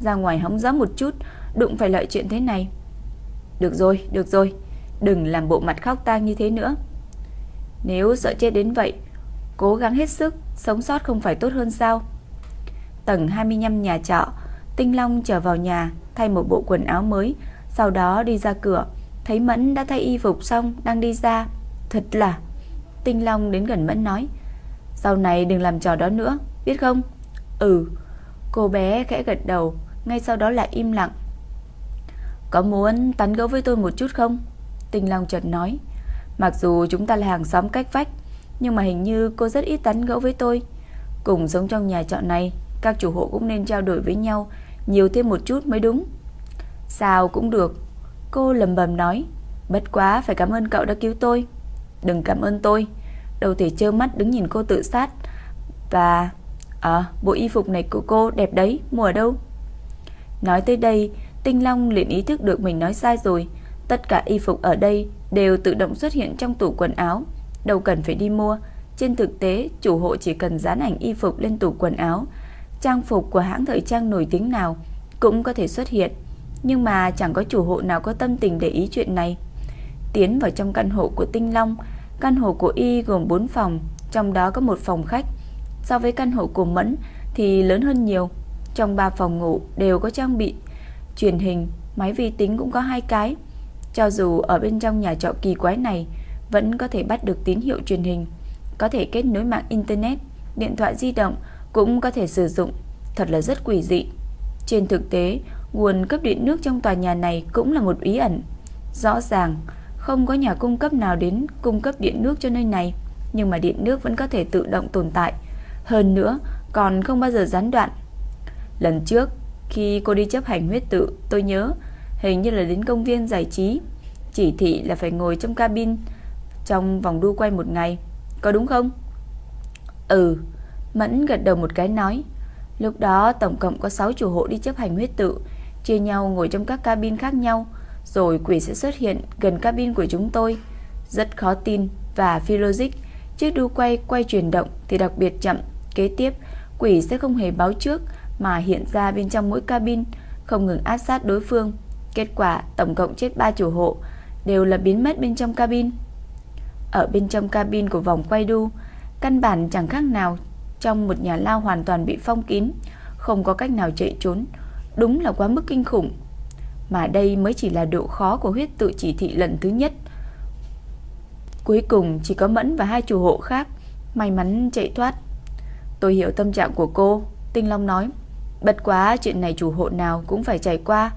Ra ngoài hóng gió một chút, đụng phải lợi chuyện thế này. Được rồi, được rồi, đừng làm bộ mặt khóc tang như thế nữa. Nếu sợ chết đến vậy, cố gắng hết sức, sống sót không phải tốt hơn sao? Tầng 25 nhà trọ, Tinh Long trở vào nhà, thay một bộ quần áo mới, sau đó đi ra cửa, thấy Mẫn đã thay y phục xong đang đi ra. Thật là Tinh Long đến gần Mẫn nói, sau này đừng làm trò đó nữa, biết không? Ừ. Cô bé khẽ gật đầu, ngay sau đó lại im lặng. Có muốn tán gẫu với tôi một chút không? Tinh Long chợt nói, mặc dù chúng ta là hàng xóm cách vách, nhưng mà hình như cô rất ít tán gẫu với tôi. Cùng sống trong nhà trọ này, các chủ hộ cũng nên trao đổi với nhau nhiều thêm một chút mới đúng. Sao cũng được. Cô lầm bầm nói, bất quá phải cảm ơn cậu đã cứu tôi. Đừng cảm ơn tôi. Đầu thể trơ mắt đứng nhìn cô tự sát. Và... À, bộ y phục này của cô đẹp đấy, mua ở đâu? Nói tới đây, Tinh Long liền ý thức được mình nói sai rồi. Tất cả y phục ở đây đều tự động xuất hiện trong tủ quần áo, đâu cần phải đi mua. Trên thực tế, chủ hộ chỉ cần dán ảnh y phục lên tủ quần áo, trang phục của hãng thời trang nổi tiếng nào cũng có thể xuất hiện. Nhưng mà chẳng có chủ hộ nào có tâm tình để ý chuyện này. Tiến vào trong căn hộ của Tinh Long, căn hộ của Y gồm 4 phòng, trong đó có một phòng khách. So với căn hộ của Mẫn thì lớn hơn nhiều. Trong 3 phòng ngủ đều có trang bị truyền hình, máy vi tính cũng có hai cái. Cho dù ở bên trong nhà trọ kỳ quái này vẫn có thể bắt được tín hiệu truyền hình, có thể kết nối mạng internet, điện thoại di động cũng có thể sử dụng, thật là rất quỷ dị. Trên thực tế, nguồn cấp điện nước trong tòa nhà này cũng là một bí ẩn. Rõ ràng, không có nhà cung cấp nào đến cung cấp điện nước cho nơi này, nhưng mà điện nước vẫn có thể tự động tồn tại. Hơn nữa, còn không bao giờ gián đoạn. Lần trước, khi cô đi chấp hành huyết tự, tôi nhớ, hình như là đến công viên giải trí. Chỉ thị là phải ngồi trong cabin trong vòng đu quay một ngày. Có đúng không? Ừ, Mẫn gật đầu một cái nói. Lúc đó tổng cộng có 6 chủ hộ đi chấp hành huyết tự, chia nhau ngồi trong các cabin khác nhau, rồi quỷ sẽ xuất hiện gần cabin của chúng tôi. Rất khó tin và phi logic, chiếc đu quay quay chuyển động thì đặc biệt chậm. Kế tiếp, quỷ sẽ không hề báo trước mà hiện ra bên trong mỗi cabin, không ngừng áp sát đối phương. Kết quả tổng cộng chết 3 chủ hộ, đều là biến mất bên trong cabin. Ở bên trong cabin của vòng quay đu, căn bản chẳng khác nào trong một nhà lao hoàn toàn bị phong kín, không có cách nào chạy trốn, đúng là quá mức kinh khủng. Mà đây mới chỉ là độ khó của huyết tự chỉ thị lần thứ nhất. Cuối cùng chỉ có Mẫn và hai chủ hộ khác may mắn chạy thoát. Tôi hiểu tâm trạng của cô, Tinh Long nói. Bất quá chuyện này chủ hộ nào cũng phải trải qua.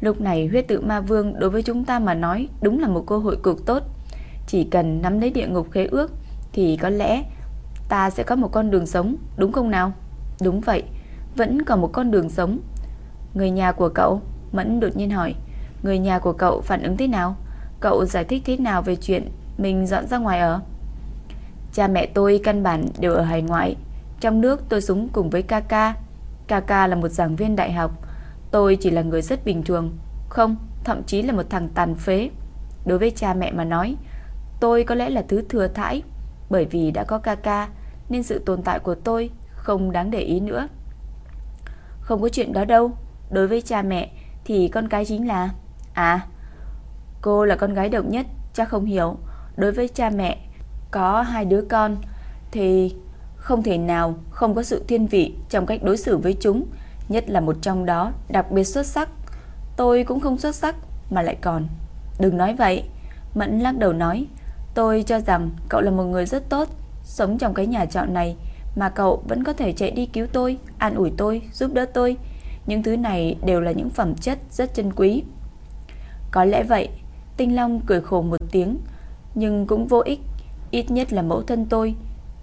Lúc này huyết tự ma vương đối với chúng ta mà nói đúng là một cơ hội cực tốt. Chỉ cần nắm lấy địa ngục khế ước thì có lẽ ta sẽ có một con đường sống, đúng không nào? Đúng vậy, vẫn còn một con đường sống. Người nhà của cậu, Mẫn đột nhiên hỏi, người nhà của cậu phản ứng thế nào? Cậu giải thích thế nào về chuyện mình dọn ra ngoài ở? Cha mẹ tôi căn bản đều ở hải ngoại. Trong nước tôi sống cùng với Kaka. Kaka là một giảng viên đại học. Tôi chỉ là người rất bình thường. Không, thậm chí là một thằng tàn phế. Đối với cha mẹ mà nói, tôi có lẽ là thứ thừa thãi. Bởi vì đã có Kaka, nên sự tồn tại của tôi không đáng để ý nữa. Không có chuyện đó đâu, đối với cha mẹ thì con cái chính là... À, cô là con gái độc nhất, chắc không hiểu. Đối với cha mẹ có hai đứa con thì không thể nào không có sự thiên vị trong cách đối xử với chúng, nhất là một trong đó đặc biệt xuất sắc. Tôi cũng không xuất sắc mà lại còn. Đừng nói vậy, Mẫn lắc đầu nói, tôi cho rằng cậu là một người rất tốt, sống trong cái nhà trọ này mà cậu vẫn có thể chạy đi cứu tôi, an ủi tôi, giúp đỡ tôi. Những thứ này đều là những phẩm chất rất chân quý. Có lẽ vậy, Tinh Long cười khổ một tiếng, nhưng cũng vô ích, ít nhất là mẫu thân tôi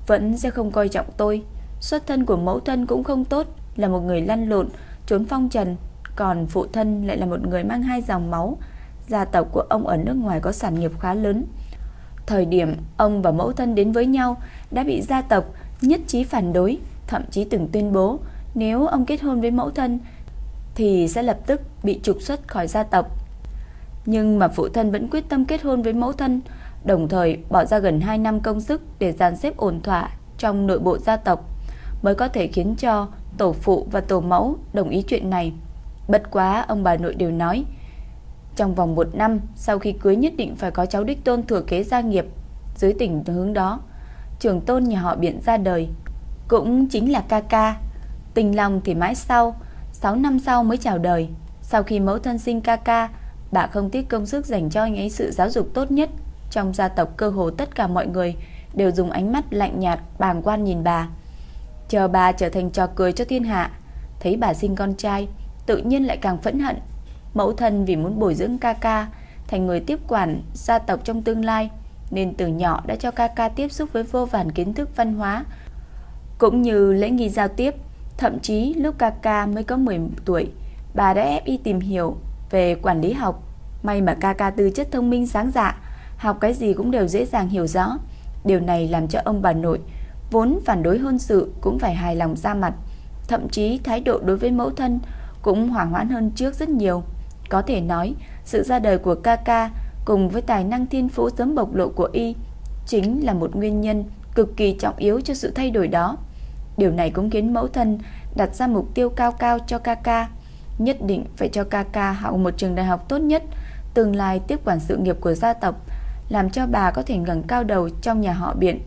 vẫn sẽ không coi trọng tôi. Xuất thân của mẫu thân cũng không tốt, là một người lăn lộn, trốn phong trần, còn phụ thân lại là một người mang hai dòng máu. Gia tộc của ông ở nước ngoài có sản nghiệp khá lớn. Thời điểm ông và mẫu thân đến với nhau đã bị gia tộc nhất trí phản đối, thậm chí từng tuyên bố nếu ông kết hôn với mẫu thân thì sẽ lập tức bị trục xuất khỏi gia tộc. Nhưng mà phụ thân vẫn quyết tâm kết hôn với mẫu thân, đồng thời bỏ ra gần 2 năm công sức để dàn xếp ổn thỏa trong nội bộ gia tộc, mới có thể khiến cho tổ phụ và tổ mẫu đồng ý chuyện này. Bất quá ông bà nội đều nói, trong vòng một năm sau khi cưới nhất định phải có cháu đích tôn thừa kế gia nghiệp. Dưới tình hướng đó, trưởng tôn nhà họ Biện ra đời, cũng chính là ca ca. Tình lòng thì mãi sau, 6 năm sau mới chào đời. Sau khi mẫu thân sinh ca ca, bà không tiếc công sức dành cho anh ấy sự giáo dục tốt nhất. Trong gia tộc cơ hồ tất cả mọi người đều dùng ánh mắt lạnh nhạt bàng quan nhìn bà. Chờ bà trở thành trò cười cho thiên hạ, thấy bà sinh con trai, tự nhiên lại càng phẫn hận. Mẫu thân vì muốn bồi dưỡng ca ca thành người tiếp quản gia tộc trong tương lai, nên từ nhỏ đã cho ca ca tiếp xúc với vô vàn kiến thức văn hóa, cũng như lễ nghi giao tiếp. Thậm chí lúc Kaka mới có 10 tuổi, bà đã ép y tìm hiểu về quản lý học. May mà Kaka tư chất thông minh sáng dạ, học cái gì cũng đều dễ dàng hiểu rõ. Điều này làm cho ông bà nội vốn phản đối hôn sự cũng phải hài lòng ra mặt, thậm chí thái độ đối với mẫu thân cũng hòa hoãn hơn trước rất nhiều. Có thể nói, sự ra đời của Kaka cùng với tài năng thiên phú sớm bộc lộ của y chính là một nguyên nhân cực kỳ trọng yếu cho sự thay đổi đó. Điều này cũng khiến mẫu thân đặt ra mục tiêu cao cao cho Kaka, nhất định phải cho Kaka học một trường đại học tốt nhất, tương lai tiếp quản sự nghiệp của gia tộc, làm cho bà có thể ngẩng cao đầu trong nhà họ Biện,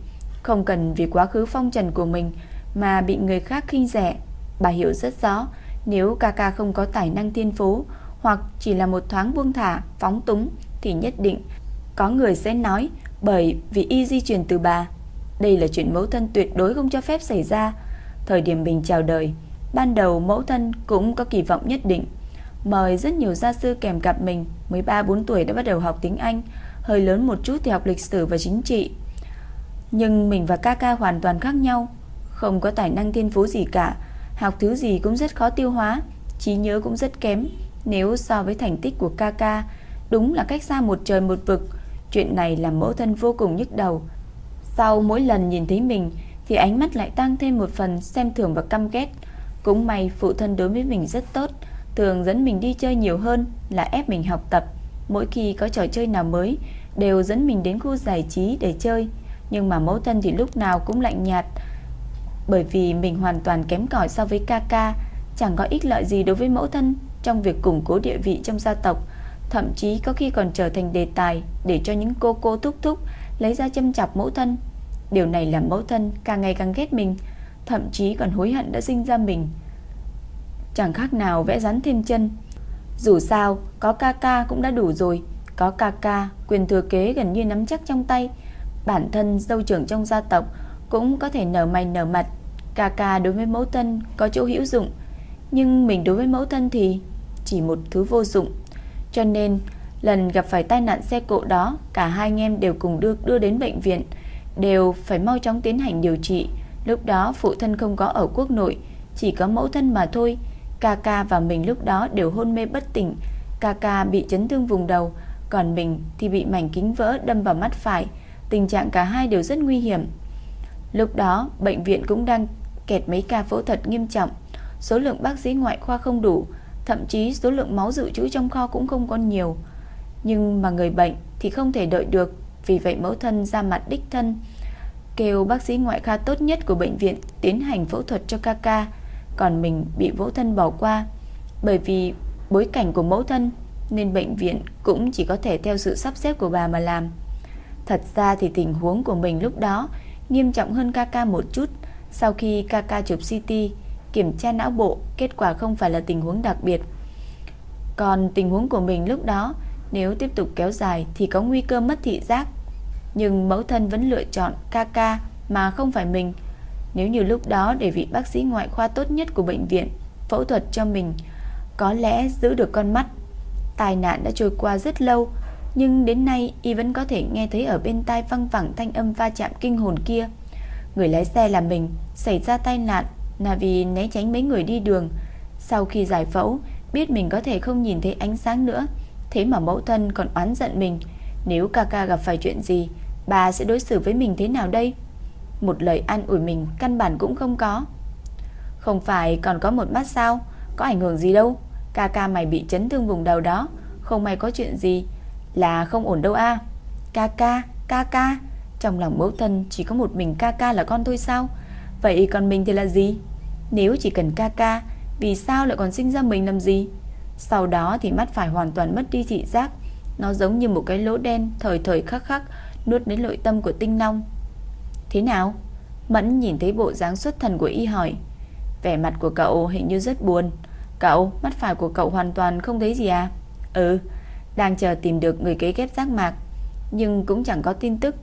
không cần vì quá khứ phong trần của mình mà bị người khác khinh rẻ. Bà hiểu rất rõ, nếu Kaka không có tài năng thiên phú hoặc chỉ là một thoáng buông thả, phóng túng thì nhất định có người sẽ nói bởi vì y di truyền từ bà. Đây là chuyện mẫu thân tuyệt đối không cho phép xảy ra. Thời điểm mình chào đời, ban đầu mẫu thân cũng có kỳ vọng nhất định. Mời rất nhiều gia sư kèm cặp mình, 13-4 tuổi đã bắt đầu học tiếng Anh, hơi lớn một chút thì học lịch sử và chính trị. Nhưng mình và ca ca hoàn toàn khác nhau, không có tài năng thiên phú gì cả, học thứ gì cũng rất khó tiêu hóa, trí nhớ cũng rất kém, nếu so với thành tích của Kaka, đúng là cách xa một trời một vực. Chuyện này làm mẫu thân vô cùng nhức đầu. Sau mỗi lần nhìn thấy mình thì ánh mắt lại tăng thêm một phần xem thường và căm ghét. Cũng may phụ thân đối với mình rất tốt, thường dẫn mình đi chơi nhiều hơn là ép mình học tập. Mỗi khi có trò chơi nào mới đều dẫn mình đến khu giải trí để chơi, nhưng mà mẫu thân thì lúc nào cũng lạnh nhạt, bởi vì mình hoàn toàn kém cỏi so với Kaka, chẳng có ích lợi gì đối với mẫu thân trong việc củng cố địa vị trong gia tộc, thậm chí có khi còn trở thành đề tài để cho những cô cô thúc thúc lấy ra châm chọc mẫu thân. Điều này làm mẫu thân càng ngày càng ghét mình, thậm chí còn hối hận đã sinh ra mình. Chẳng khác nào vẽ rắn thêm chân. Dù sao, có ca ca cũng đã đủ rồi, có ca ca, quyền thừa kế gần như nắm chắc trong tay. Bản thân dâu trưởng trong gia tộc cũng có thể nở mày nở mặt. Ca ca đối với mẫu thân có chỗ hữu dụng, nhưng mình đối với mẫu thân thì chỉ một thứ vô dụng. Cho nên, lần gặp phải tai nạn xe cộ đó, cả hai anh em đều cùng đưa đưa đến bệnh viện, đều phải mau chóng tiến hành điều trị. Lúc đó phụ thân không có ở quốc nội, chỉ có mẫu thân mà thôi. Kaka và mình lúc đó đều hôn mê bất tỉnh. Kaka bị chấn thương vùng đầu, còn mình thì bị mảnh kính vỡ đâm vào mắt phải. Tình trạng cả hai đều rất nguy hiểm. Lúc đó, bệnh viện cũng đang kẹt mấy ca phẫu thuật nghiêm trọng. Số lượng bác sĩ ngoại khoa không đủ, thậm chí số lượng máu dự trữ trong kho cũng không còn nhiều. Nhưng mà người bệnh thì không thể đợi được, vì vậy mẫu thân ra mặt đích thân kêu bác sĩ ngoại khoa tốt nhất của bệnh viện tiến hành phẫu thuật cho Kaka, còn mình bị mẫu thân bỏ qua. Bởi vì bối cảnh của mẫu thân nên bệnh viện cũng chỉ có thể theo sự sắp xếp của bà mà làm. Thật ra thì tình huống của mình lúc đó nghiêm trọng hơn Kaka một chút. Sau khi Kaka chụp CT, kiểm tra não bộ, kết quả không phải là tình huống đặc biệt. Còn tình huống của mình lúc đó, nếu tiếp tục kéo dài thì có nguy cơ mất thị giác. Nhưng mẫu thân vẫn lựa chọn Kaka mà không phải mình. Nếu như lúc đó để vị bác sĩ ngoại khoa tốt nhất của bệnh viện phẫu thuật cho mình, có lẽ giữ được con mắt. Tai nạn đã trôi qua rất lâu, nhưng đến nay y vẫn có thể nghe thấy ở bên tai văng vẳng thanh âm va chạm kinh hồn kia. Người lái xe là mình, xảy ra tai nạn là vì né tránh mấy người đi đường. Sau khi giải phẫu, biết mình có thể không nhìn thấy ánh sáng nữa, thế mà mẫu thân còn oán giận mình. Nếu ca ca gặp phải chuyện gì, bà sẽ đối xử với mình thế nào đây? Một lời an ủi mình căn bản cũng không có. Không phải còn có một mắt sao? Có ảnh hưởng gì đâu. Ca ca mày bị chấn thương vùng đầu đó, không may có chuyện gì là không ổn đâu a. Ca ca, ca ca. Trong lòng mẫu thân chỉ có một mình ca ca là con thôi sao? Vậy còn mình thì là gì? Nếu chỉ cần ca ca, vì sao lại còn sinh ra mình làm gì? Sau đó thì mắt phải hoàn toàn mất đi thị giác, nó giống như một cái lỗ đen thời thời khắc khắc nuốt đến nội tâm của Tinh Long. Thế nào? Mẫn nhìn thấy bộ dáng xuất thần của y hỏi. Vẻ mặt của cậu hình như rất buồn. Cậu, mắt phải của cậu hoàn toàn không thấy gì à? Ừ, đang chờ tìm được người kế ghép giác mạc, nhưng cũng chẳng có tin tức.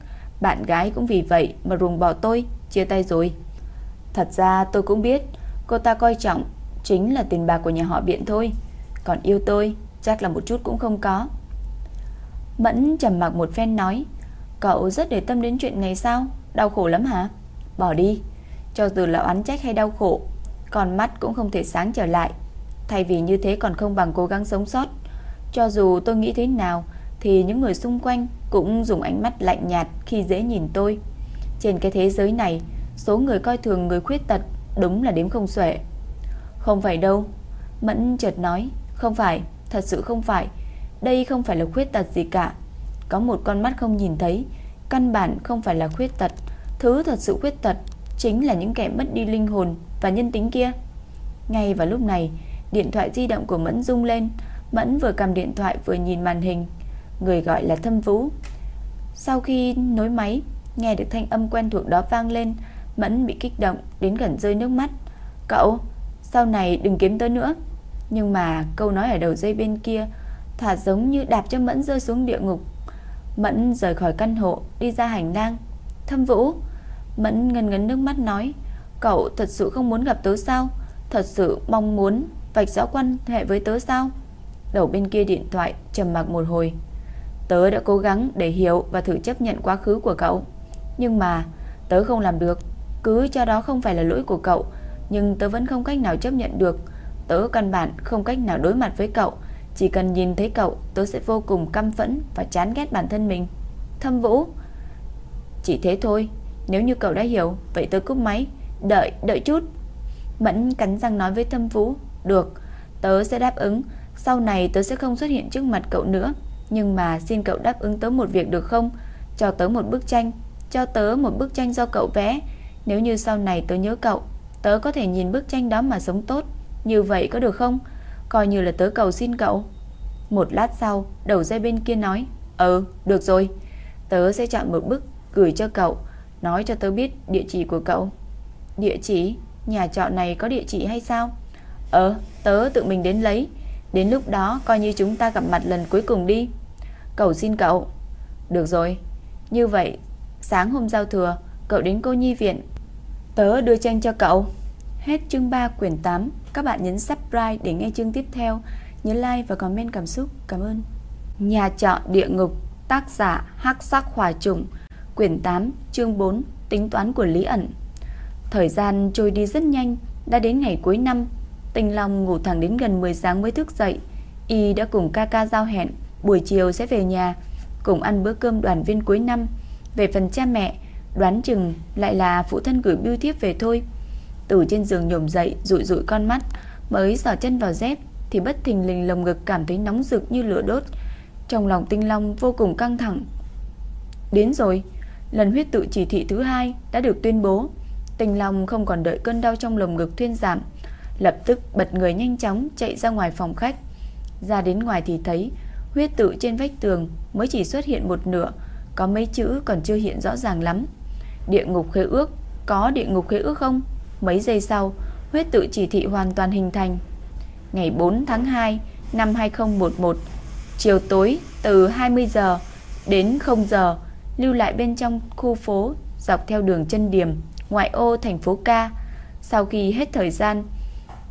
Bạn gái cũng vì vậy mà rùng bỏ tôi, chia tay rồi. Thật ra tôi cũng biết, cô ta coi trọng chính là tiền bạc của nhà họ Biện thôi. Còn yêu tôi, chắc là một chút cũng không có. Mẫn trầm mặc một phen nói, cậu rất để tâm đến chuyện này sao? Đau khổ lắm hả? Bỏ đi, cho dù là oán trách hay đau khổ, còn mắt cũng không thể sáng trở lại. Thay vì như thế còn không bằng cố gắng sống sót. Cho dù tôi nghĩ thế nào thì những người xung quanh cũng dùng ánh mắt lạnh nhạt khi dễ nhìn tôi. Trên cái thế giới này, số người coi thường người khuyết tật đúng là đếm không xuể. Không phải đâu, Mẫn chợt nói, không phải, thật sự không phải. Đây không phải là khuyết tật gì cả. Có một con mắt không nhìn thấy, căn bản không phải là khuyết tật. Thứ thật sự khuyết tật chính là những kẻ mất đi linh hồn và nhân tính kia. Ngay vào lúc này, điện thoại di động của Mẫn rung lên, Mẫn vừa cầm điện thoại vừa nhìn màn hình Người gọi là Thâm Vũ Sau khi nối máy Nghe được thanh âm quen thuộc đó vang lên Mẫn bị kích động đến gần rơi nước mắt Cậu Sau này đừng kiếm tới nữa nhưng mà câu nói ở đầu dây bên kia Thả giống như đạp cho Mẫn rơi xuống địa ngục. Mẫn rời khỏi căn hộ, Đi ra hành lang. Thâm Vũ, Mẫn ngân ngấn nước mắt nói, Cậu thật sự không muốn gặp tớ sao? Thật sự mong muốn vạch rõ quan hệ với tớ sao? Đầu bên kia điện thoại trầm mặc một hồi. Tớ đã cố gắng để hiểu và thử chấp nhận quá khứ của cậu. Nhưng mà tớ không làm được. Cứ cho đó không phải là lỗi của cậu, Nhưng tớ vẫn không cách nào chấp nhận được. Tớ căn bản không cách nào đối mặt với cậu. Chỉ cần nhìn thấy cậu Tớ sẽ vô cùng căm phẫn và chán ghét bản thân mình. Thâm Vũ Chỉ thế thôi. Nếu như cậu đã hiểu Vậy tớ cúp máy. Đợi, đợi chút. Mẫn cắn răng nói với Thâm Vũ. Được, tớ sẽ đáp ứng. Sau này tớ sẽ không xuất hiện trước mặt cậu nữa. Nhưng mà xin cậu đáp ứng tớ một việc được không? Cho tớ một bức tranh. Cho tớ một bức tranh do cậu vẽ. Nếu như sau này tớ nhớ cậu Tớ có thể nhìn bức tranh đó mà sống tốt. Như vậy có được không? Coi như là tớ cầu xin cậu. Một lát sau, đầu dây bên kia nói Ừ được rồi. Tớ sẽ chọn một bức gửi cho cậu, Nói cho tớ biết địa chỉ của cậu. Địa chỉ? Nhà trọ này có địa chỉ hay sao? Ờ tớ tự mình đến lấy. Đến lúc đó coi như chúng ta gặp mặt lần cuối cùng đi. Cầu xin cậu. Được rồi. Như vậy, sáng hôm giao thừa, Cậu đến cô nhi viện. Tớ đưa tranh cho cậu. Hết chương 3 quyển 8 các bạn nhấn subscribe để nghe chương tiếp theo Nhớ like và comment cảm xúc Cảm ơn Nhà trọ địa ngục Tác giả Hắc sắc hòa trùng Quyển 8 chương 4 Tính toán của Lý ẩn Thời gian trôi đi rất nhanh Đã đến ngày cuối năm Tinh Long ngủ thẳng đến gần 10 sáng mới thức dậy. Y đã cùng ca ca giao hẹn buổi chiều sẽ về nhà, cùng ăn bữa cơm đoàn viên cuối năm. Về phần cha mẹ, đoán chừng lại là phụ thân gửi bưu thiếp về thôi. Từ trên giường nhổm dậy, rụi rụi con mắt, mới sỏ chân vào dép thì bất thình lình lồng ngực cảm thấy nóng rực như lửa đốt. Trong lòng Tinh Long vô cùng căng thẳng. Đến rồi, lần huyết tự chỉ thị thứ hai đã được tuyên bố. Tinh Long không còn đợi cơn đau trong lồng ngực thuyên giảm, lập tức bật người nhanh chóng chạy ra ngoài phòng khách. Ra đến ngoài thì thấy huyết tự trên vách tường mới chỉ xuất hiện một nửa, có mấy chữ còn chưa hiện rõ ràng lắm. Địa ngục khế ước, có địa ngục khế ước không? Mấy giây sau, huyết tự chỉ thị hoàn toàn hình thành. Ngày 4 tháng 2 năm 2011, chiều tối từ 20 giờ đến 0 giờ, lưu lại bên trong khu phố dọc theo đường chân điểm ngoại ô thành phố Ca. Sau khi hết thời gian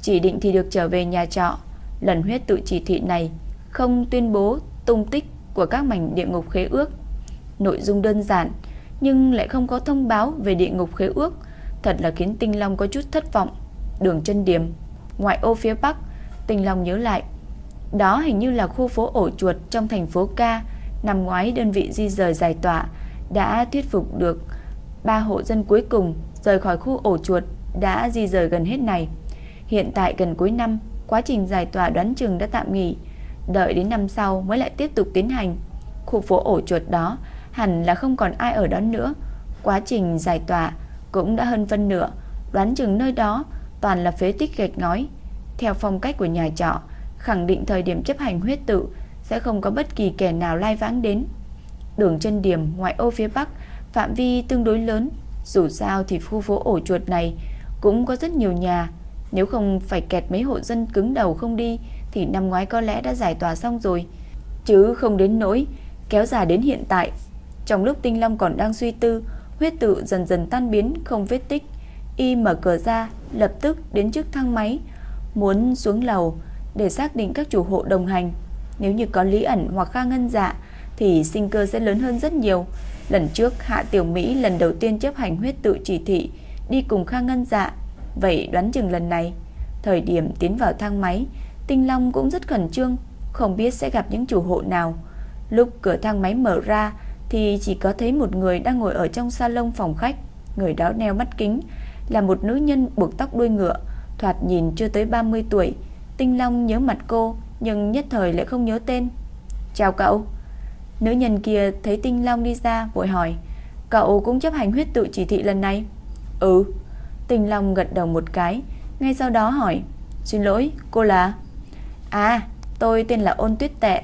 chỉ định thì được trở về nhà trọ. Lần huyết tự chỉ thị này không tuyên bố tung tích của các mảnh địa ngục khế ước. Nội dung đơn giản nhưng lại không có thông báo về địa ngục khế ước, thật là khiến Tinh Long có chút thất vọng. Đường chân điểm, ngoại ô phía bắc, Tinh Long nhớ lại, đó hình như là khu phố ổ chuột trong thành phố Ca, năm ngoái đơn vị di rời giải tỏa đã thuyết phục được ba hộ dân cuối cùng rời khỏi khu ổ chuột đã di rời gần hết này. Hiện tại gần cuối năm, quá trình giải tỏa đoán chừng đã tạm nghỉ, đợi đến năm sau mới lại tiếp tục tiến hành. Khu phố ổ chuột đó hẳn là không còn ai ở đó nữa. Quá trình giải tỏa cũng đã hơn phân nửa, đoán chừng nơi đó toàn là phế tích gạch ngói. Theo phong cách của nhà trọ, khẳng định thời điểm chấp hành huyết tự sẽ không có bất kỳ kẻ nào lai vãng đến. Đường chân điểm ngoại ô phía bắc, phạm vi tương đối lớn, dù sao thì khu phố ổ chuột này cũng có rất nhiều nhà, nếu không phải kẹt mấy hộ dân cứng đầu không đi thì năm ngoái có lẽ đã giải tỏa xong rồi, chứ không đến nỗi kéo dài đến hiện tại. Trong lúc Tinh Long còn đang suy tư, huyết tự dần dần tan biến không vết tích, y mở cửa ra, lập tức đến trước thang máy, muốn xuống lầu để xác định các chủ hộ đồng hành. Nếu như có Lý ẩn hoặc Kha Ngân Dạ thì sinh cơ sẽ lớn hơn rất nhiều. Lần trước Hạ Tiểu Mỹ lần đầu tiên chấp hành huyết tự chỉ thị đi cùng Kha Ngân Dạ, vậy đoán chừng lần này, thời điểm tiến vào thang máy, Tinh Long cũng rất khẩn trương, không biết sẽ gặp những chủ hộ nào. Lúc cửa thang máy mở ra thì chỉ có thấy một người đang ngồi ở trong salon phòng khách, người đó đeo mắt kính, là một nữ nhân buộc tóc đuôi ngựa, thoạt nhìn chưa tới 30 tuổi. Tinh Long nhớ mặt cô, nhưng nhất thời lại không nhớ tên. "Chào cậu." Nữ nhân kia thấy Tinh Long đi ra vội hỏi, "Cậu cũng chấp hành huyết tự chỉ thị lần này?" "Ừ." Tinh Long gật đầu một cái, ngay sau đó hỏi, "Xin lỗi, cô là?" "À, tôi tên là Ôn Tuyết Tệ,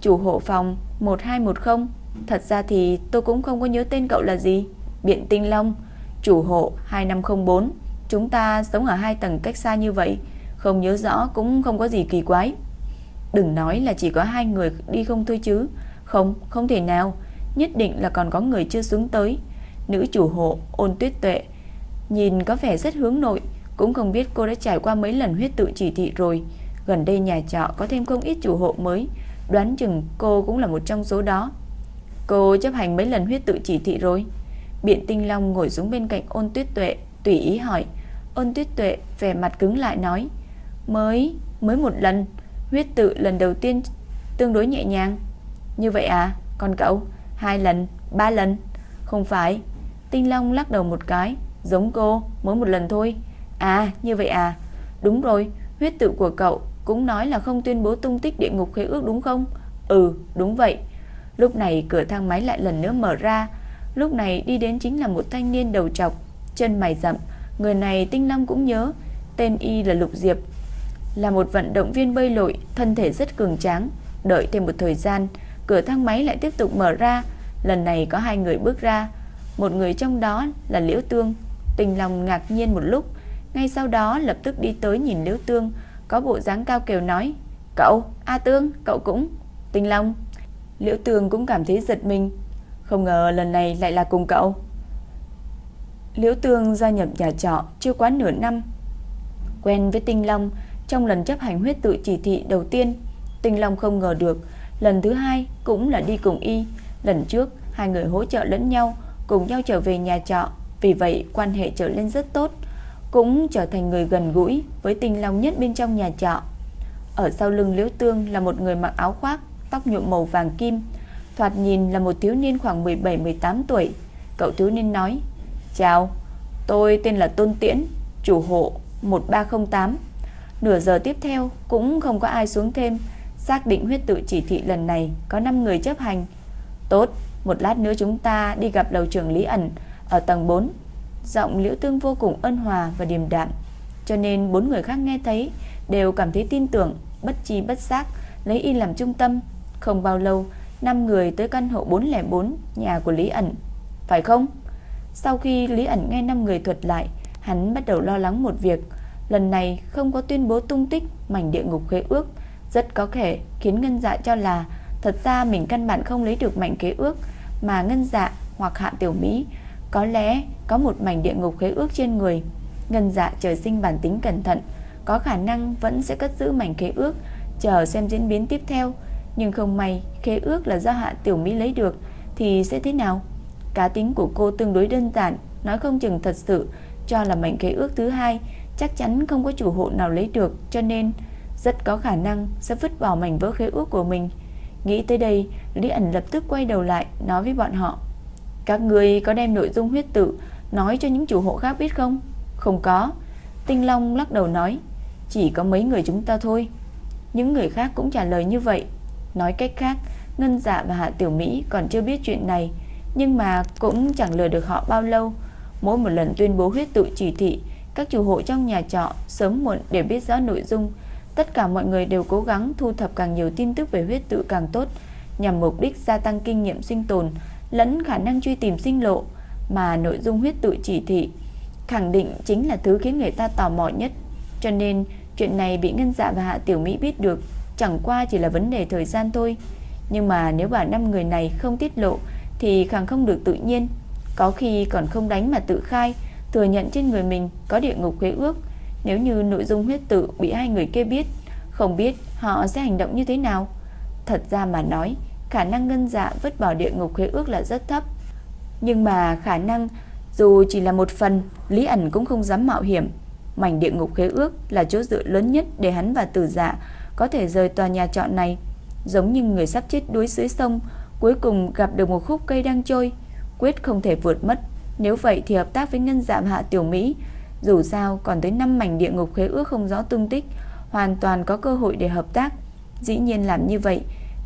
chủ hộ phòng 1210. Thật ra thì tôi cũng không có nhớ tên cậu là gì." Biện Tinh Long, chủ hộ 2504. Chúng ta sống ở hai tầng cách xa như vậy, không nhớ rõ cũng không có gì kỳ quái. Đừng nói là chỉ có hai người đi không thôi chứ. Không, không thể nào, nhất định là còn có người chưa xuống tới. Nữ chủ hộ ôn tuyết tuệ, nhìn có vẻ rất hướng nội, cũng không biết cô đã trải qua mấy lần huyết tự chỉ thị rồi. Gần đây nhà trọ có thêm không ít chủ hộ mới, đoán chừng cô cũng là một trong số đó. Cô chấp hành mấy lần huyết tự chỉ thị rồi. Biện Tinh Long ngồi xuống bên cạnh ôn tuyết tuệ, tùy ý hỏi. Ôn tuyết tuệ vẻ mặt cứng lại nói, mới, mới một lần, huyết tự lần đầu tiên tương đối nhẹ nhàng. Như vậy à, còn cậu, hai lần, ba lần, không phải. Tinh Long lắc đầu một cái, giống cô, mới một lần thôi. À, như vậy à, đúng rồi, huyết tự của cậu cũng nói là không tuyên bố tung tích địa ngục khế ước đúng không? Ừ, đúng vậy. Lúc này cửa thang máy lại lần nữa mở ra, lúc này đi đến chính là một thanh niên đầu trọc, chân mày rậm, người này Tinh Long cũng nhớ, tên y là Lục Diệp, là một vận động viên bơi lội, thân thể rất cường tráng. Đợi thêm một thời gian, cửa thang máy lại tiếp tục mở ra, lần này có hai người bước ra, một người trong đó là Liễu Tương. Tinh Long ngạc nhiên một lúc, ngay sau đó lập tức đi tới nhìn Liễu Tương, có bộ dáng cao kiều nói: "Cậu, A Tương, cậu cũng." Tinh Long, Liễu Tường cũng cảm thấy giật mình, không ngờ lần này lại là cùng cậu. Liễu Tường gia nhập nhà trọ chưa quá nửa năm, quen với Tinh Long, trong lần chấp hành huyết tự chỉ thị đầu tiên, Tinh Long không ngờ được, lần thứ hai cũng là đi cùng y, lần trước hai người hỗ trợ lẫn nhau, cùng nhau trở về nhà trọ, vì vậy quan hệ trở lên rất tốt, cũng trở thành người gần gũi với Tinh Long nhất bên trong nhà trọ. Ở sau lưng Liễu Tương là một người mặc áo khoác, tóc nhuộm màu vàng kim, thoạt nhìn là một thiếu niên khoảng 17-18 tuổi. Cậu thiếu niên nói: "Chào, tôi tên là Tôn Tiễn, chủ hộ 1308." Nửa giờ tiếp theo cũng không có ai xuống thêm, xác định huyết tự chỉ thị lần này có 5 người chấp hành. Tốt, một lát nữa chúng ta đi gặp đầu trưởng Lý ẩn ở tầng 4. Giọng Liễu Tương vô cùng ân hòa và điềm đạm, cho nên bốn người khác nghe thấy đều cảm thấy tin tưởng, bất chi bất giác lấy y làm trung tâm. Không bao lâu, năm người tới căn hộ 404 nhà của Lý ẩn. Phải không? Sau khi Lý ẩn nghe năm người thuật lại, hắn bắt đầu lo lắng một việc, lần này không có tuyên bố tung tích mảnh địa ngục khế ước, rất có thể khiến Ngân Dạ cho là thật ra mình căn bản không lấy được mảnh kế ước mà Ngân Dạ hoặc Hạ Tiểu Mỹ Có lẽ có một mảnh địa ngục khế ước trên người Ngân dạ trời sinh bản tính cẩn thận Có khả năng vẫn sẽ cất giữ mảnh khế ước Chờ xem diễn biến tiếp theo nhưng không may, khế ước là do hạ tiểu Mỹ lấy được, Thì sẽ thế nào? Cá tính của cô tương đối đơn giản, Nói không chừng thật sự. Cho là mảnh khế ước thứ hai, Chắc chắn không có chủ hộ nào lấy được, Cho nên rất có khả năng sẽ vứt bỏ mảnh vỡ khế ước của mình. Nghĩ tới đây, Lý ẩn lập tức quay đầu lại, Nói với bọn họ. Các người có đem nội dung huyết tự Nói cho những chủ hộ khác biết không? Không có. Tinh Long lắc đầu nói, Chỉ có mấy người chúng ta thôi. Những người khác cũng trả lời như vậy. Nói cách khác, Ngân dạ và Hạ Tiểu Mỹ còn chưa biết chuyện này, Nhưng mà cũng chẳng lừa được họ bao lâu. Mỗi một lần tuyên bố huyết tụ chỉ thị, Các chủ hộ trong nhà trọ sớm muộn để biết rõ nội dung. Tất cả mọi người đều cố gắng thu thập càng nhiều tin tức về huyết tự càng tốt, Nhằm mục đích gia tăng kinh nghiệm sinh tồn, Lẫn khả năng truy tìm sinh lộ. Mà nội dung huyết tự chỉ thị Khẳng định chính là thứ khiến người ta tò mò nhất. Cho nên, chuyện này bị Ngân Dạ và Hạ Tiểu Mỹ biết được. Chẳng qua chỉ là vấn đề thời gian thôi. Nhưng mà nếu bà năm người này không tiết lộ, Thì càng không được tự nhiên. Có khi còn không đánh mà tự khai, Thừa nhận trên người mình có địa ngục khế ước. Nếu như nội dung huyết tự bị hai người kia biết, Không biết họ sẽ hành động như thế nào? Thật ra mà nói, Khả năng ngân dạ vứt bỏ địa ngục khế ước là rất thấp. Nhưng mà khả năng, Dù chỉ là một phần, Lý ẩn cũng không dám mạo hiểm. Mảnh địa ngục khế ước là chỗ dựa lớn nhất Để hắn và tử dạ có thể rời tòa nhà trọ này. Giống như người sắp chết đuối dưới sông, Cuối cùng gặp được một khúc cây đang trôi. Quyết không thể vượt mất. Nếu vậy thì hợp tác với ngân giảm hạ tiểu Mỹ. Dù sao, còn tới 5 mảnh địa ngục khế ước không rõ tung tích, Hoàn toàn có cơ hội để hợp tác. Dĩ nhiên làm như vậy,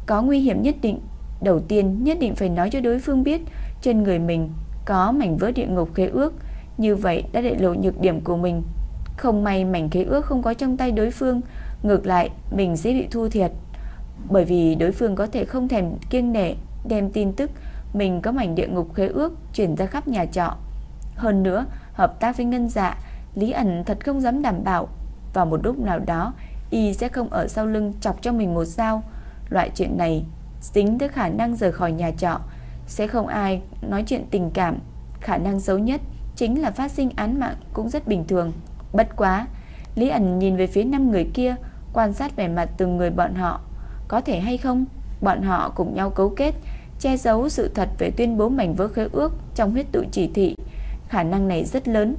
Có nguy hiểm nhất định. Đầu tiên, nhất định phải nói cho đối phương biết Trên người mình có mảnh vỡ địa ngục khế ước. Như vậy đã để lộ nhược điểm của mình. Không may mảnh khế ước không có trong tay đối phương Ngược lại, mình sẽ bị thu thiệt. Bởi vì đối phương có thể không thèm kiêng nể, Đem tin tức Mình có mảnh địa ngục khế ước Chuyển ra khắp nhà trọ. Hơn nữa, hợp tác với ngân dạ Lý ẩn thật không dám đảm bảo. Vào một lúc nào đó, Y sẽ không ở sau lưng chọc cho mình một dao. Loại chuyện này Dính tới khả năng rời khỏi nhà trọ. Sẽ không ai nói chuyện tình cảm. Khả năng xấu nhất Chính là phát sinh án mạng cũng rất bình thường. Bất quá, Lý ẩn nhìn về phía năm người kia quan sát vẻ mặt từng người bọn họ. Có thể hay không, bọn họ cùng nhau cấu kết, che giấu sự thật về tuyên bố mảnh vỡ khế ước trong huyết tự chỉ thị. Khả năng này rất lớn.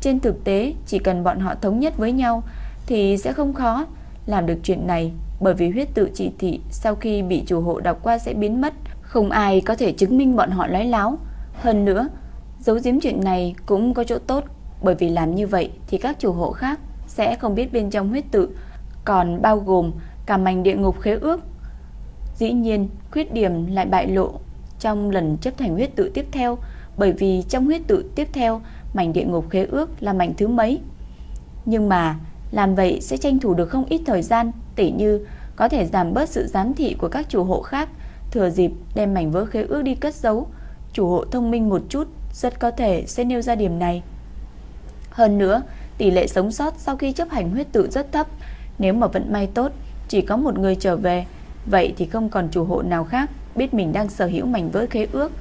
Trên thực tế, chỉ cần bọn họ thống nhất với nhau thì sẽ không khó làm được chuyện này, bởi vì huyết tự chỉ thị sau khi bị chủ hộ đọc qua sẽ biến mất, không ai có thể chứng minh bọn họ nói láo. Hơn nữa, giấu giếm chuyện này cũng có chỗ tốt, bởi vì làm như vậy thì các chủ hộ khác sẽ không biết bên trong huyết tự còn bao gồm cả mảnh địa ngục khế ước. Dĩ nhiên, khuyết điểm lại bại lộ trong lần chấp thành huyết tự tiếp theo, bởi vì trong huyết tự tiếp theo, mảnh địa ngục khế ước là mảnh thứ mấy. Nhưng mà, làm vậy sẽ tranh thủ được không ít thời gian, tỉ như có thể giảm bớt sự giám thị của các chủ hộ khác, thừa dịp đem mảnh vỡ khế ước đi cất giấu. Chủ hộ thông minh một chút, rất có thể sẽ nêu ra điểm này. Hơn nữa, tỷ lệ sống sót sau khi chấp hành huyết tự rất thấp, nếu mà vận may tốt, Chỉ có một người trở về, Vậy thì không còn chủ hộ nào khác Biết mình đang sở hữu mảnh vỡ khế ước.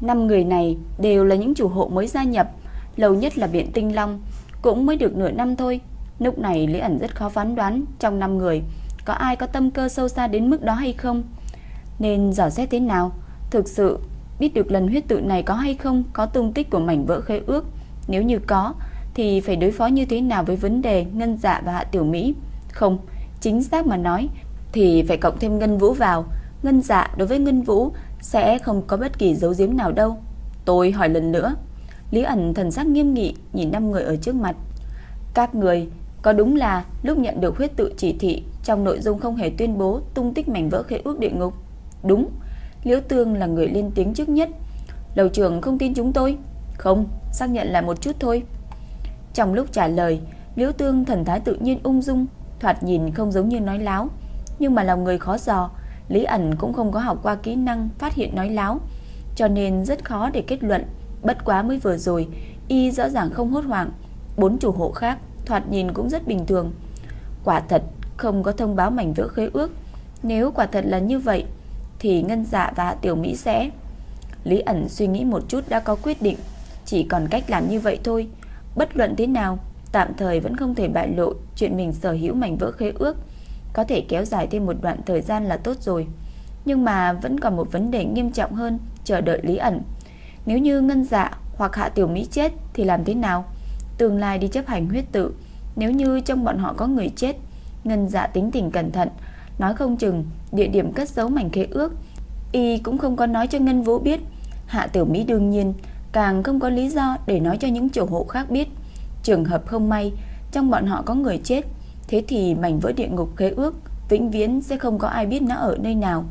Năm người này đều là những chủ hộ mới gia nhập, Lâu nhất là Biện Tinh Long, Cũng mới được nửa năm thôi. Lúc này Lý ẩn rất khó phán đoán Trong năm người Có ai có tâm cơ sâu xa đến mức đó hay không. Nên dò xét thế nào? Thực sự, biết được lần huyết tự này có hay không, Có tung tích của mảnh vỡ khế ước? Nếu như có, Thì phải đối phó như thế nào với vấn đề Ngân dạ và hạ tiểu Mỹ? Không, chính xác mà nói thì phải cộng thêm Ngân Vũ vào. Ngân dạ đối với Ngân Vũ sẽ không có bất kỳ dấu giếm nào đâu. Tôi hỏi lần nữa. Lý ẩn thần sắc nghiêm nghị nhìn năm người ở trước mặt. Các người có đúng là lúc nhận được huyết tự chỉ thị trong nội dung không hề tuyên bố tung tích mảnh vỡ khế ước địa ngục? Đúng. Liễu Tương là người lên tiếng trước nhất. Đầu trưởng không tin chúng tôi. Không, xác nhận là một chút thôi. Trong lúc trả lời, Liễu Tương thần thái tự nhiên ung dung, Thoạt nhìn không giống như nói láo Nhưng mà lòng người khó dò. Lý ẩn cũng không có học qua kỹ năng phát hiện nói láo Cho nên rất khó để kết luận. Bất quá mới vừa rồi Y rõ ràng không hốt hoảng. Bốn chủ hộ khác Thoạt nhìn cũng rất bình thường. Quả thật không có thông báo mảnh vỡ khế ước. Nếu quả thật là như vậy Thì Ngân Dạ và Tiểu Mỹ sẽ. Lý ẩn suy nghĩ một chút đã có quyết định, chỉ còn cách làm như vậy thôi. Bất luận thế nào, tạm thời vẫn không thể bại lộ chuyện mình sở hữu mảnh vỡ khế ước. Có thể kéo dài thêm một đoạn thời gian là tốt rồi. Nhưng mà vẫn còn một vấn đề nghiêm trọng hơn chờ đợi Lý ẩn. Nếu như ngân dạ hoặc hạ tiểu Mỹ chết thì làm thế nào? Tương lai đi chấp hành huyết tự, nếu như trong bọn họ có người chết, ngân dạ tính tình cẩn thận, nói không chừng địa điểm cất giấu mảnh khế ước, y cũng không có nói cho Ngân Vũ biết. Hạ tiểu Mỹ đương nhiên càng không có lý do để nói cho những chủ hộ khác biết. Trường hợp không may, trong bọn họ có người chết, thế thì mảnh vỡ địa ngục khế ước vĩnh viễn sẽ không có ai biết nó ở nơi nào.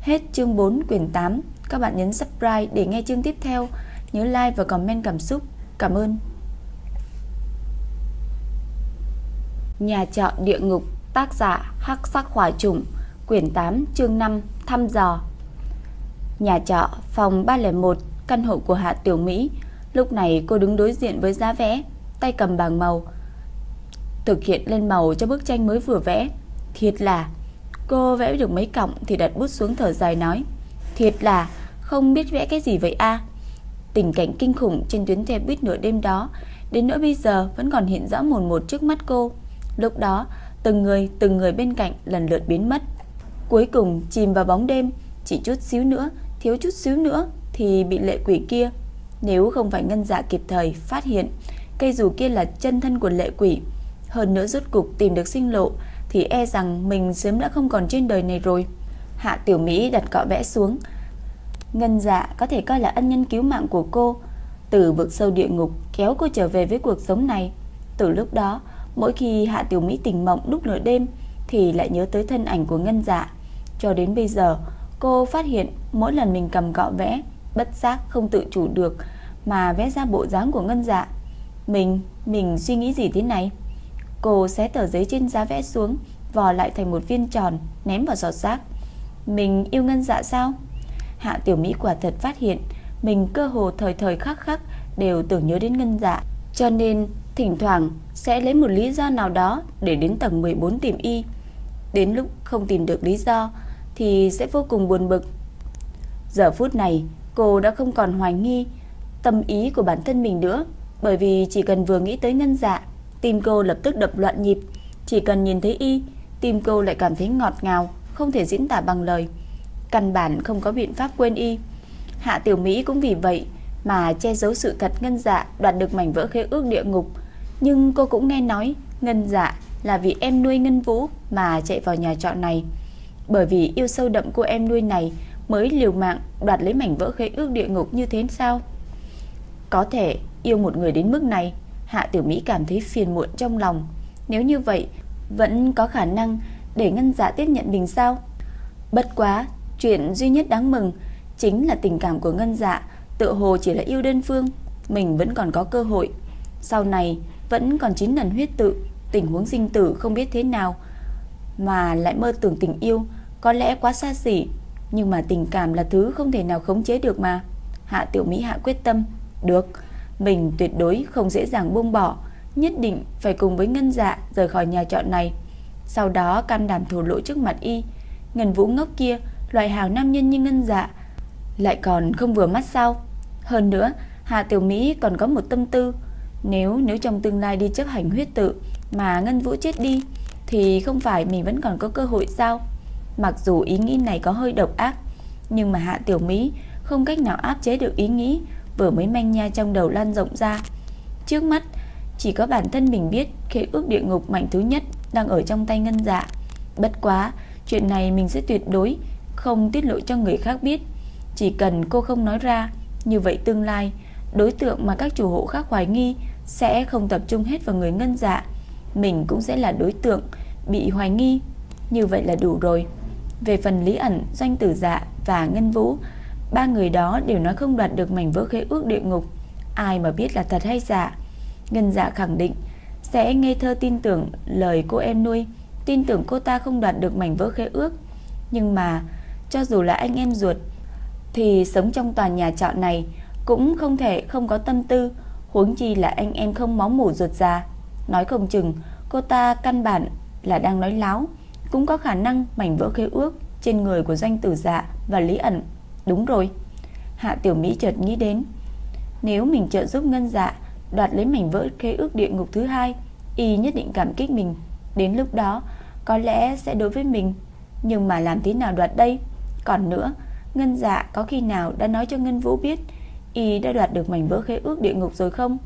Hết chương 4 quyển 8, các bạn nhấn subscribe để nghe chương tiếp theo, nhớ like và comment cảm xúc. Cảm ơn. Nhà trọ địa ngục, tác giả Hắc Sắc Hỏa Trùng, quyển 8, chương 5, thăm dò. Nhà trọ, phòng 301, căn hộ của Hạ Tiểu Mỹ. Lúc này cô đứng đối diện với giá vẽ, tay cầm bảng màu, thực hiện lên màu cho bức tranh mới vừa vẽ. Thiệt là, cô vẽ được mấy cọng thì đặt bút xuống thở dài nói, thiệt là không biết vẽ cái gì vậy a. Tình cảnh kinh khủng trên tuyến xe buýt nửa đêm đó, đến nỗi bây giờ vẫn còn hiện rõ mồn một trước mắt cô. Lúc đó, từng người từng người bên cạnh lần lượt biến mất. Cuối cùng chìm vào bóng đêm, chỉ chút xíu nữa, thiếu chút xíu nữa thì bị lệ quỷ kia. Nếu không phải ngân dạ kịp thời phát hiện cây dù kia là chân thân của lệ quỷ, hơn nữa rốt cục tìm được sinh lộ thì e rằng mình sớm đã không còn trên đời này rồi. Hạ Tiểu Mỹ đặt cọ vẽ xuống. Ngân dạ có thể coi là ân nhân cứu mạng của cô, từ vực sâu địa ngục kéo cô trở về với cuộc sống này. Từ lúc đó, mỗi khi Hạ Tiểu Mỹ tỉnh mộng lúc nửa đêm thì lại nhớ tới thân ảnh của Ngân Dạ. Cho đến bây giờ, cô phát hiện mỗi lần mình cầm cọ vẽ, bất giác không tự chủ được mà vẽ ra bộ dáng của Ngân Dạ. Mình, mình suy nghĩ gì thế này? Cô xé tờ giấy trên giá vẽ xuống, vò lại thành một viên tròn, ném vào giọt rác. Mình yêu Ngân Dạ sao? Hạ Tiểu Mỹ quả thật phát hiện mình cơ hồ thời thời khắc khắc đều tưởng nhớ đến Ngân Dạ, cho nên thỉnh thoảng sẽ lấy một lý do nào đó để đến tầng 14 tìm y. Đến lúc không tìm được lý do thì sẽ vô cùng buồn bực. Giờ phút này, cô đã không còn hoài nghi tâm ý của bản thân mình nữa, bởi vì chỉ cần vừa nghĩ tới ngân dạ, tim cô lập tức đập loạn nhịp, chỉ cần nhìn thấy y, tim cô lại cảm thấy ngọt ngào, không thể diễn tả bằng lời. Căn bản không có biện pháp quên y. Hạ Tiểu Mỹ cũng vì vậy mà che giấu sự thật ngân dạ đoạt được mảnh vỡ khế ước địa ngục. Nhưng cô cũng nghe nói ngân dạ là vì em nuôi Ngân Vũ mà chạy vào nhà trọ này. Bởi vì yêu sâu đậm của em nuôi này mới liều mạng đoạt lấy mảnh vỡ khế ước địa ngục như thế sao? Có thể yêu một người đến mức này, Hạ Tiểu Mỹ cảm thấy phiền muộn trong lòng. Nếu như vậy, vẫn có khả năng để Ngân Dạ tiếp nhận mình sao? Bất quá, chuyện duy nhất đáng mừng chính là tình cảm của Ngân Dạ tự hồ chỉ là yêu đơn phương, mình vẫn còn có cơ hội. Sau này vẫn còn chín lần huyết tự, tình huống sinh tử không biết thế nào mà lại mơ tưởng tình yêu, có lẽ quá xa xỉ, nhưng mà tình cảm là thứ không thể nào khống chế được mà. Hạ Tiểu Mỹ hạ quyết tâm, được, mình tuyệt đối không dễ dàng buông bỏ, nhất định phải cùng với Ngân Dạ rời khỏi nhà trọ này. Sau đó cam đảm thổ lộ trước mặt y, Ngân Vũ ngốc kia, loại hào nam nhân như Ngân Dạ, lại còn không vừa mắt sao? Hơn nữa, Hạ Tiểu Mỹ còn có một tâm tư, nếu nếu trong tương lai đi chấp hành huyết tự mà Ngân Vũ chết đi thì không phải mình vẫn còn có cơ hội sao? Mặc dù ý nghĩ này có hơi độc ác, nhưng mà Hạ Tiểu Mỹ không cách nào áp chế được ý nghĩ vừa mới manh nha trong đầu lan rộng ra. Trước mắt, chỉ có bản thân mình biết khế ước địa ngục mạnh thứ nhất đang ở trong tay ngân dạ. Bất quá, chuyện này mình sẽ tuyệt đối không tiết lộ cho người khác biết. Chỉ cần cô không nói ra, như vậy tương lai, đối tượng mà các chủ hộ khác hoài nghi sẽ không tập trung hết vào người ngân dạ. Mình cũng sẽ là đối tượng bị hoài nghi. Như vậy là đủ rồi. Về phần Lý ẩn, Doanh Tử Dạ và Ngân Vũ, ba người đó đều nói không đoạt được mảnh vỡ khế ước địa ngục. Ai mà biết là thật hay giả. Ngân Dạ khẳng định sẽ ngây thơ tin tưởng lời cô em nuôi, tin tưởng cô ta không đoạt được mảnh vỡ khế ước. Nhưng mà, cho dù là anh em ruột, thì sống trong tòa nhà trọ này cũng không thể không có tâm tư, huống chi là anh em không máu mủ ruột già. Nói không chừng, cô ta căn bản là đang nói láo, cũng có khả năng mảnh vỡ khế ước trên người của doanh tử dạ và Lý ẩn. Đúng rồi. Hạ Tiểu Mỹ chợt nghĩ đến, nếu mình trợ giúp Ngân Dạ đoạt lấy mảnh vỡ khế ước địa ngục thứ hai, y nhất định cảm kích mình. Đến lúc đó, có lẽ sẽ đối với mình, nhưng mà làm thế nào đoạt đây? Còn nữa, Ngân Dạ có khi nào đã nói cho Ngân Vũ biết y đã đoạt được mảnh vỡ khế ước địa ngục rồi không?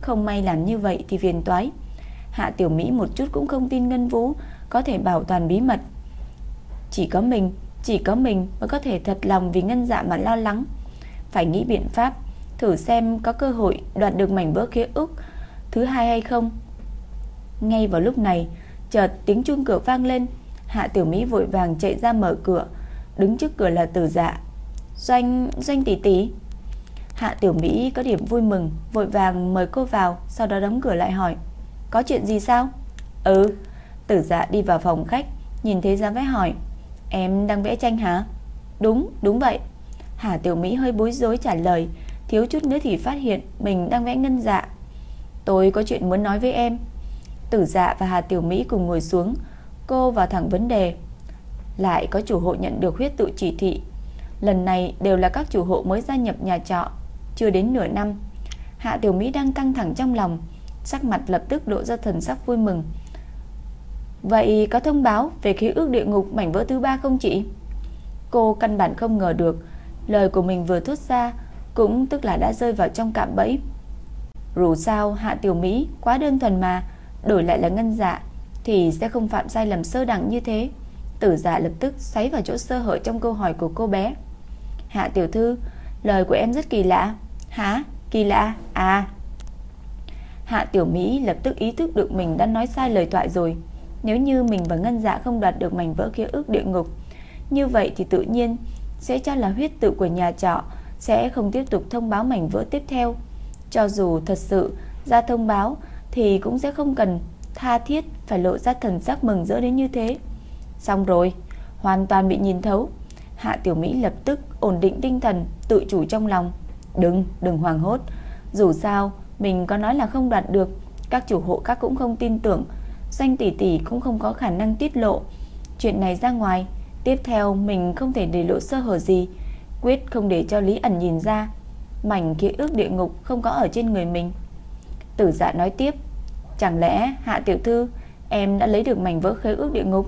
Không may làm như vậy thì phiền toái. Hạ Tiểu Mỹ một chút cũng không tin Ngân Vũ có thể bảo toàn bí mật. Chỉ có mình, chỉ có mình mới có thể thật lòng vì Ngân Dạ mà lo lắng. Phải nghĩ biện pháp, thử xem có cơ hội đoạt được mảnh vỡ khế ước thứ hai hay không. Ngay vào lúc này, chợt tiếng chuông cửa vang lên, Hạ Tiểu Mỹ vội vàng chạy ra mở cửa, đứng trước cửa là Tử Dạ. "Doanh, Doanh tỷ tỷ." Hạ Tiểu Mỹ có điểm vui mừng, vội vàng mời cô vào, sau đó đóng cửa lại hỏi: "Có chuyện gì sao?" "Ừ." Tử Dạ đi vào phòng khách, nhìn thấy giá vẽ hỏi: "Em đang vẽ tranh hả?" "Đúng, đúng vậy." Hà Tiểu Mỹ hơi bối rối trả lời, thiếu chút nữa thì phát hiện mình đang vẽ ngân dạ. "Tôi có chuyện muốn nói với em." Tử Dạ và Hà Tiểu Mỹ cùng ngồi xuống, cô vào thẳng vấn đề. Lại có chủ hộ nhận được huyết tự chỉ thị. Lần này đều là các chủ hộ mới gia nhập nhà trọ, chưa đến nửa năm. Hạ Tiểu Mỹ đang căng thẳng trong lòng, sắc mặt lập tức lộ ra thần sắc vui mừng. Vậy có thông báo về khí ước địa ngục mảnh vỡ thứ ba không chị? Cô căn bản không ngờ được, lời của mình vừa thốt ra cũng tức là đã rơi vào trong cạm bẫy. Dù sao Hạ Tiểu Mỹ quá đơn thuần mà, đổi lại là ngân dạ thì sẽ không phạm sai lầm sơ đẳng như thế. Tử dạ lập tức xoáy vào chỗ sơ hở trong câu hỏi của cô bé. Hạ tiểu thư, lời của em rất kỳ lạ. Hả? Kỳ lạ? À. Hạ tiểu Mỹ lập tức ý thức được mình đã nói sai lời thoại rồi. Nếu như mình và ngân dạ không đoạt được mảnh vỡ ký ức địa ngục, như vậy thì tự nhiên sẽ cho là huyết tự của nhà trọ sẽ không tiếp tục thông báo mảnh vỡ tiếp theo. Cho dù thật sự ra thông báo thì cũng sẽ không cần tha thiết phải lộ ra thần sắc mừng rỡ đến như thế. Xong rồi, hoàn toàn bị nhìn thấu. Hạ Tiểu Mỹ lập tức ổn định tinh thần, tự chủ trong lòng. Đừng, đừng hoàng hốt. Dù sao, mình có nói là không đoạt được, các chủ hộ các cũng không tin tưởng, Doanh tỷ tỷ cũng không có khả năng tiết lộ. Chuyện này ra ngoài, tiếp theo mình không thể để lộ sơ hở gì, quyết không để cho Lý ẩn nhìn ra. Mảnh ký ức địa ngục không có ở trên người mình. Tử dạ nói tiếp, Chẳng lẽ Hạ Tiểu Thư Em đã lấy được mảnh vỡ khế ước địa ngục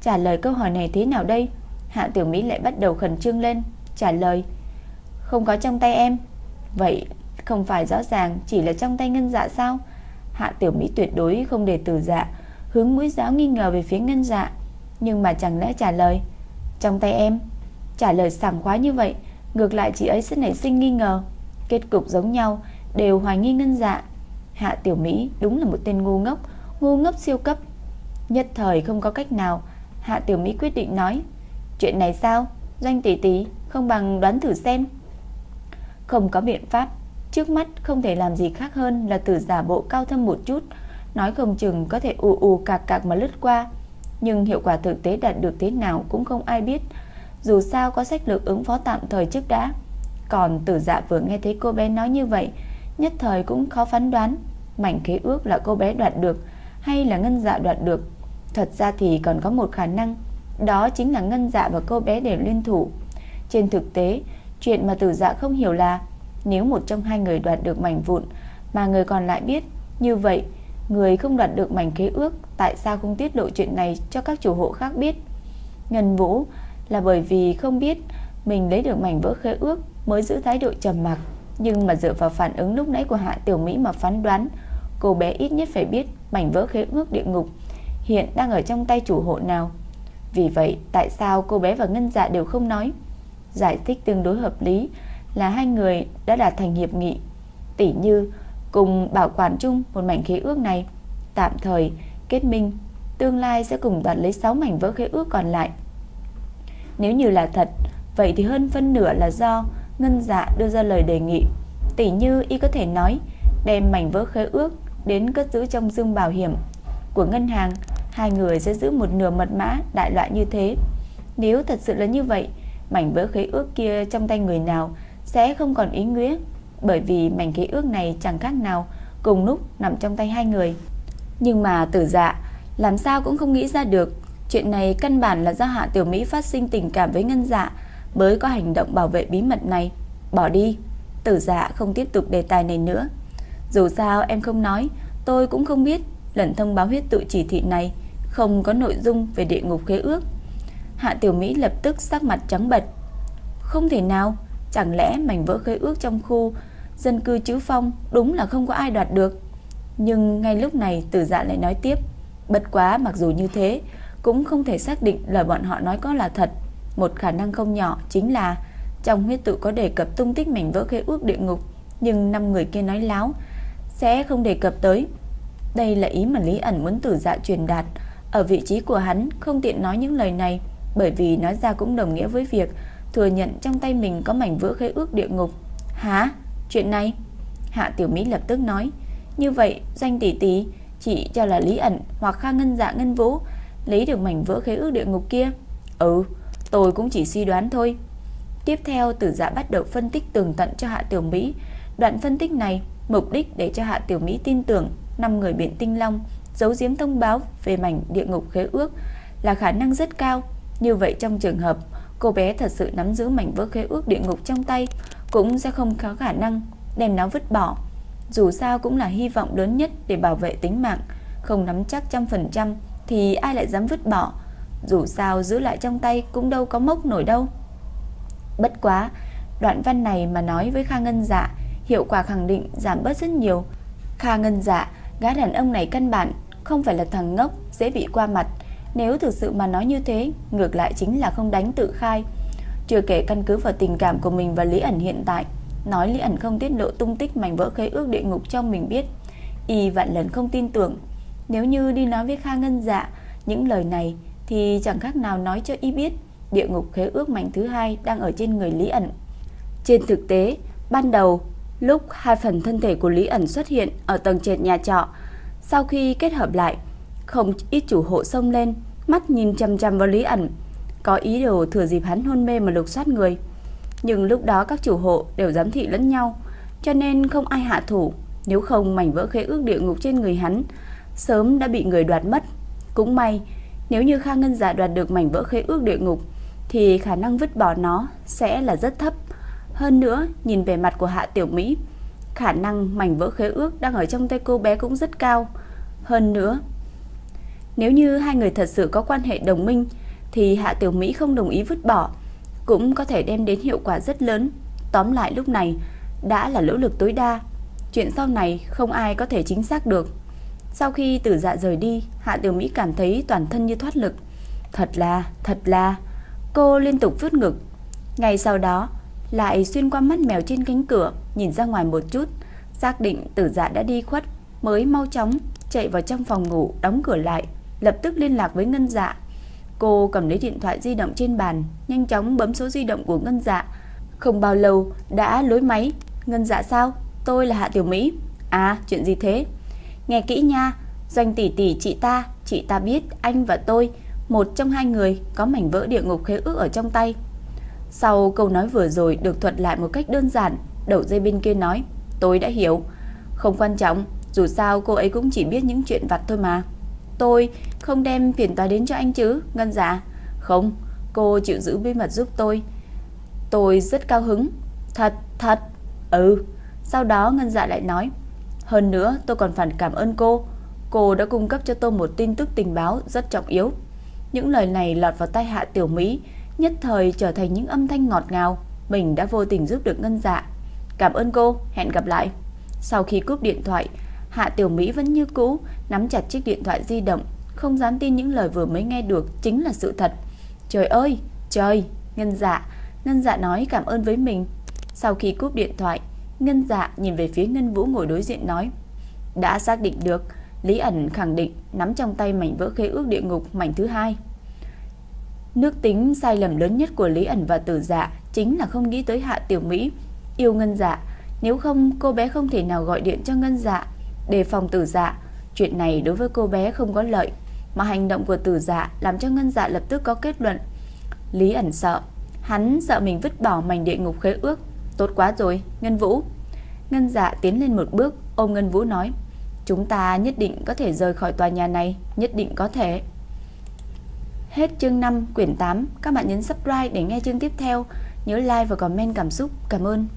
Trả lời câu hỏi này thế nào đây Hạ Tiểu Mỹ lại bắt đầu khẩn trương lên Trả lời Không có trong tay em Vậy không phải rõ ràng chỉ là trong tay ngân dạ sao Hạ Tiểu Mỹ tuyệt đối không để từ dạ Hướng mũi giáo nghi ngờ về phía ngân dạ Nhưng mà chẳng lẽ trả lời Trong tay em Trả lời sảng khoái như vậy Ngược lại chị ấy sẽ nảy sinh nghi ngờ Kết cục giống nhau Đều hoài nghi ngân dạ Hạ Tiểu Mỹ đúng là một tên ngu ngốc, ngu ngốc siêu cấp. Nhất thời không có cách nào, Hạ Tiểu Mỹ quyết định nói, chuyện này sao? Doanh tỷ tỷ, không bằng đoán thử xem. Không có biện pháp, trước mắt không thể làm gì khác hơn là tự giả bộ cao thâm một chút, nói không chừng có thể ù ù cạc cạc mà lướt qua, nhưng hiệu quả thực tế đạt được thế nào cũng không ai biết. Dù sao có sách lược ứng phó tạm thời trước đã. Còn tử dạ vừa nghe thấy cô bé nói như vậy, nhất thời cũng khó phán đoán mảnh khế ước là cô bé đoạt được hay là ngân dạ đoạt được. Thật ra thì còn có một khả năng, đó chính là ngân dạ và cô bé để liên thủ. Trên thực tế, chuyện mà tử dạ không hiểu là nếu một trong hai người đoạt được mảnh vụn mà người còn lại biết, như vậy người không đoạt được mảnh khế ước tại sao không tiết lộ chuyện này cho các chủ hộ khác biết? Ngân Vũ là bởi vì không biết mình lấy được mảnh vỡ khế ước mới giữ thái độ trầm mặc. Nhưng mà dựa vào phản ứng lúc nãy của Hạ Tiểu Mỹ mà phán đoán, cô bé ít nhất phải biết mảnh vỡ khế ước địa ngục hiện đang ở trong tay chủ hộ nào. Vì vậy, tại sao cô bé và Ngân Dạ đều không nói? Giải thích tương đối hợp lý là hai người đã đạt thành hiệp nghị, tỷ như cùng bảo quản chung một mảnh khế ước này, tạm thời kết minh, tương lai sẽ cùng đoạt lấy 6 mảnh vỡ khế ước còn lại. Nếu như là thật, vậy thì hơn phân nửa là do Ngân dạ đưa ra lời đề nghị. Tỷ như y có thể nói Đem mảnh vỡ khế ước đến cất giữ trong dương bảo hiểm Của ngân hàng Hai người sẽ giữ một nửa mật mã đại loại như thế. Nếu thật sự là như vậy Mảnh vỡ khế ước kia trong tay người nào sẽ không còn ý nghĩa, Bởi vì mảnh ký ước này chẳng khác nào Cùng lúc nằm trong tay hai người Nhưng mà tử dạ Làm sao cũng không nghĩ ra được, Chuyện này căn bản là do Hạ Tiểu Mỹ phát sinh tình cảm với Ngân Dạ mới có hành động bảo vệ bí mật này. Bỏ đi Tử dạ không tiếp tục đề tài này nữa Dù sao em không nói, Tôi cũng không biết Lần thông báo huyết tự chỉ thị này Không có nội dung về địa ngục khế ước Hạ Tiểu Mỹ lập tức sắc mặt trắng bệch. Không thể nào Chẳng lẽ mảnh vỡ khế ước trong khu Dân cư chữ phong Đúng là không có ai đoạt được? Nhưng ngay lúc này tử dạ lại nói tiếp, Bất quá mặc dù như thế, Cũng không thể xác định lời bọn họ nói có là thật. Một khả năng không nhỏ chính là Trong huyết tự có đề cập tung tích mảnh vỡ khế ước địa ngục, Nhưng năm người kia nói láo, Sẽ không đề cập tới. Đây là ý mà Lý ẩn muốn tử dạ truyền đạt. Ở vị trí của hắn không tiện nói những lời này, Bởi vì nói ra cũng đồng nghĩa với việc Thừa nhận trong tay mình có mảnh vỡ khế ước địa ngục. Hả? Chuyện này? Hạ Tiểu Mỹ lập tức nói. Như vậy, danh tỷ tỷ Chỉ cho là Lý ẩn hoặc Kha Ngân Dạ Ngân Vũ Lấy được mảnh vỡ khế ước địa ngục kia. Ừ tôi cũng chỉ suy đoán thôi. Tiếp theo, tử dạ bắt đầu phân tích tường tận cho Hạ Tiểu Mỹ. Đoạn phân tích này, Mục đích để cho Hạ Tiểu Mỹ tin tưởng năm người biển tinh long Giấu giếm thông báo về mảnh địa ngục khế ước Là khả năng rất cao. Như vậy trong trường hợp cô bé thật sự nắm giữ mảnh vỡ khế ước địa ngục trong tay, Cũng sẽ không có khả năng đem nó vứt bỏ. Dù sao cũng là hy vọng lớn nhất để bảo vệ tính mạng. Không nắm chắc trăm phần trăm Thì ai lại dám vứt bỏ? Dù sao giữ lại trong tay cũng đâu có mốc nổi đâu. Bất quá, Đoạn văn này mà nói với Kha Ngân Dạ Hiệu quả khẳng định giảm bớt rất nhiều. Kha Ngân Dạ Gã đàn ông này căn bản Không phải là thằng ngốc, Dễ bị qua mặt. Nếu thực sự mà nói như thế, Ngược lại chính là không đánh tự khai. Chưa kể căn cứ vào tình cảm của mình và Lý ẩn hiện tại. Nói Lý ẩn không tiết lộ tung tích mảnh vỡ khế ước địa ngục trong mình biết. Y vạn lần không tin tưởng. Nếu như đi nói với Kha Ngân Dạ Những lời này, Thì chẳng khác nào nói cho Y biết Địa ngục khế ước mảnh thứ hai Đang ở trên người Lý ẩn. Trên thực tế, Ban đầu, Lúc hai phần thân thể của Lý ẩn xuất hiện Ở tầng trệt nhà trọ, Sau khi kết hợp lại không ít chủ hộ xông lên Mắt nhìn chăm chăm vào Lý ẩn Có ý đồ thừa dịp hắn hôn mê mà lục soát người nhưng lúc đó các chủ hộ đều giám thị lẫn nhau, cho nên không ai hạ thủ, nếu không mảnh vỡ khế ước địa ngục trên người hắn sớm đã bị người đoạt mất. Cũng may, nếu như Kha Ngân giả đoạt được mảnh vỡ khế ước địa ngục thì khả năng vứt bỏ nó sẽ là rất thấp. Hơn nữa, nhìn về mặt của Hạ Tiểu Mỹ, khả năng mảnh vỡ khế ước đang ở trong tay cô bé cũng rất cao. Hơn nữa, nếu như hai người thật sự có quan hệ đồng minh thì Hạ Tiểu Mỹ không đồng ý vứt bỏ cũng có thể đem đến hiệu quả rất lớn. Tóm lại lúc này đã là nỗ lực tối đa. Chuyện sau này không ai có thể chính xác được. Sau khi tử dạ rời đi, Hạ Tiểu Mỹ cảm thấy toàn thân như thoát lực. Thật là, thật là. Cô liên tục vứt ngực. Ngày sau đó, lại xuyên qua mắt mèo trên cánh cửa, nhìn ra ngoài một chút, xác định tử dạ đã đi khuất, mới mau chóng chạy vào trong phòng ngủ, đóng cửa lại, lập tức liên lạc với Ngân Dạ. Cô cầm lấy điện thoại di động trên bàn, nhanh chóng bấm số di động của Ngân Dạ. Không bao lâu đã lối máy. Ngân Dạ sao? Tôi là Hạ Tiểu Mỹ. À, chuyện gì thế? Nghe kỹ nha, doanh tỷ tỷ chị ta, chị ta biết anh và tôi, một trong hai người có mảnh vỡ địa ngục khế ước ở trong tay. Sau câu nói vừa rồi được thuật lại một cách đơn giản, đầu dây bên kia nói, tôi đã hiểu. Không quan trọng, dù sao cô ấy cũng chỉ biết những chuyện vặt thôi mà. Tôi không đem phiền toái đến cho anh chứ? Ngân dạ. Không cô chịu giữ bí mật giúp tôi. Tôi rất cao hứng. Thật thật. Ừ. Sau đó Ngân dạ lại nói Hơn nữa tôi còn phải cảm ơn cô. Cô đã cung cấp cho tôi một tin tức tình báo rất trọng yếu. Những lời này lọt vào tay hạ tiểu Mỹ Nhất thời trở thành những âm thanh ngọt ngào. Mình đã vô tình giúp được Ngân dạ. Cảm ơn cô, hẹn gặp lại. Sau khi cúp điện thoại Hạ Tiểu Mỹ vẫn như cũ nắm chặt chiếc điện thoại di động, không dám tin những lời vừa mới nghe được chính là sự thật. Trời ơi, trời, Ngân Dạ, Ngân Dạ nói cảm ơn với mình. Sau khi cúp điện thoại, Ngân Dạ nhìn về phía Ngân Vũ ngồi đối diện nói: "Đã xác định được, Lý ẩn khẳng định nắm trong tay mảnh vỡ khế ước địa ngục mảnh thứ hai." Nước tính sai lầm lớn nhất của Lý ẩn và Tử Dạ chính là không nghĩ tới Hạ Tiểu Mỹ yêu Ngân Dạ, nếu không cô bé không thể nào gọi điện cho Ngân Dạ đề phòng tử dạ. Chuyện này đối với cô bé không có lợi, mà hành động của tử dạ làm cho ngân dạ lập tức có kết luận. Lý ẩn sợ, hắn sợ mình vứt bỏ mảnh địa ngục khế ước. Tốt quá rồi, Ngân Vũ. Ngân dạ tiến lên một bước, ôm Ngân Vũ nói, chúng ta nhất định có thể rời khỏi tòa nhà này, nhất định có thể. Hết chương 5 quyển 8, các bạn nhấn subscribe để nghe chương tiếp theo, nhớ like và comment cảm xúc. Cảm ơn.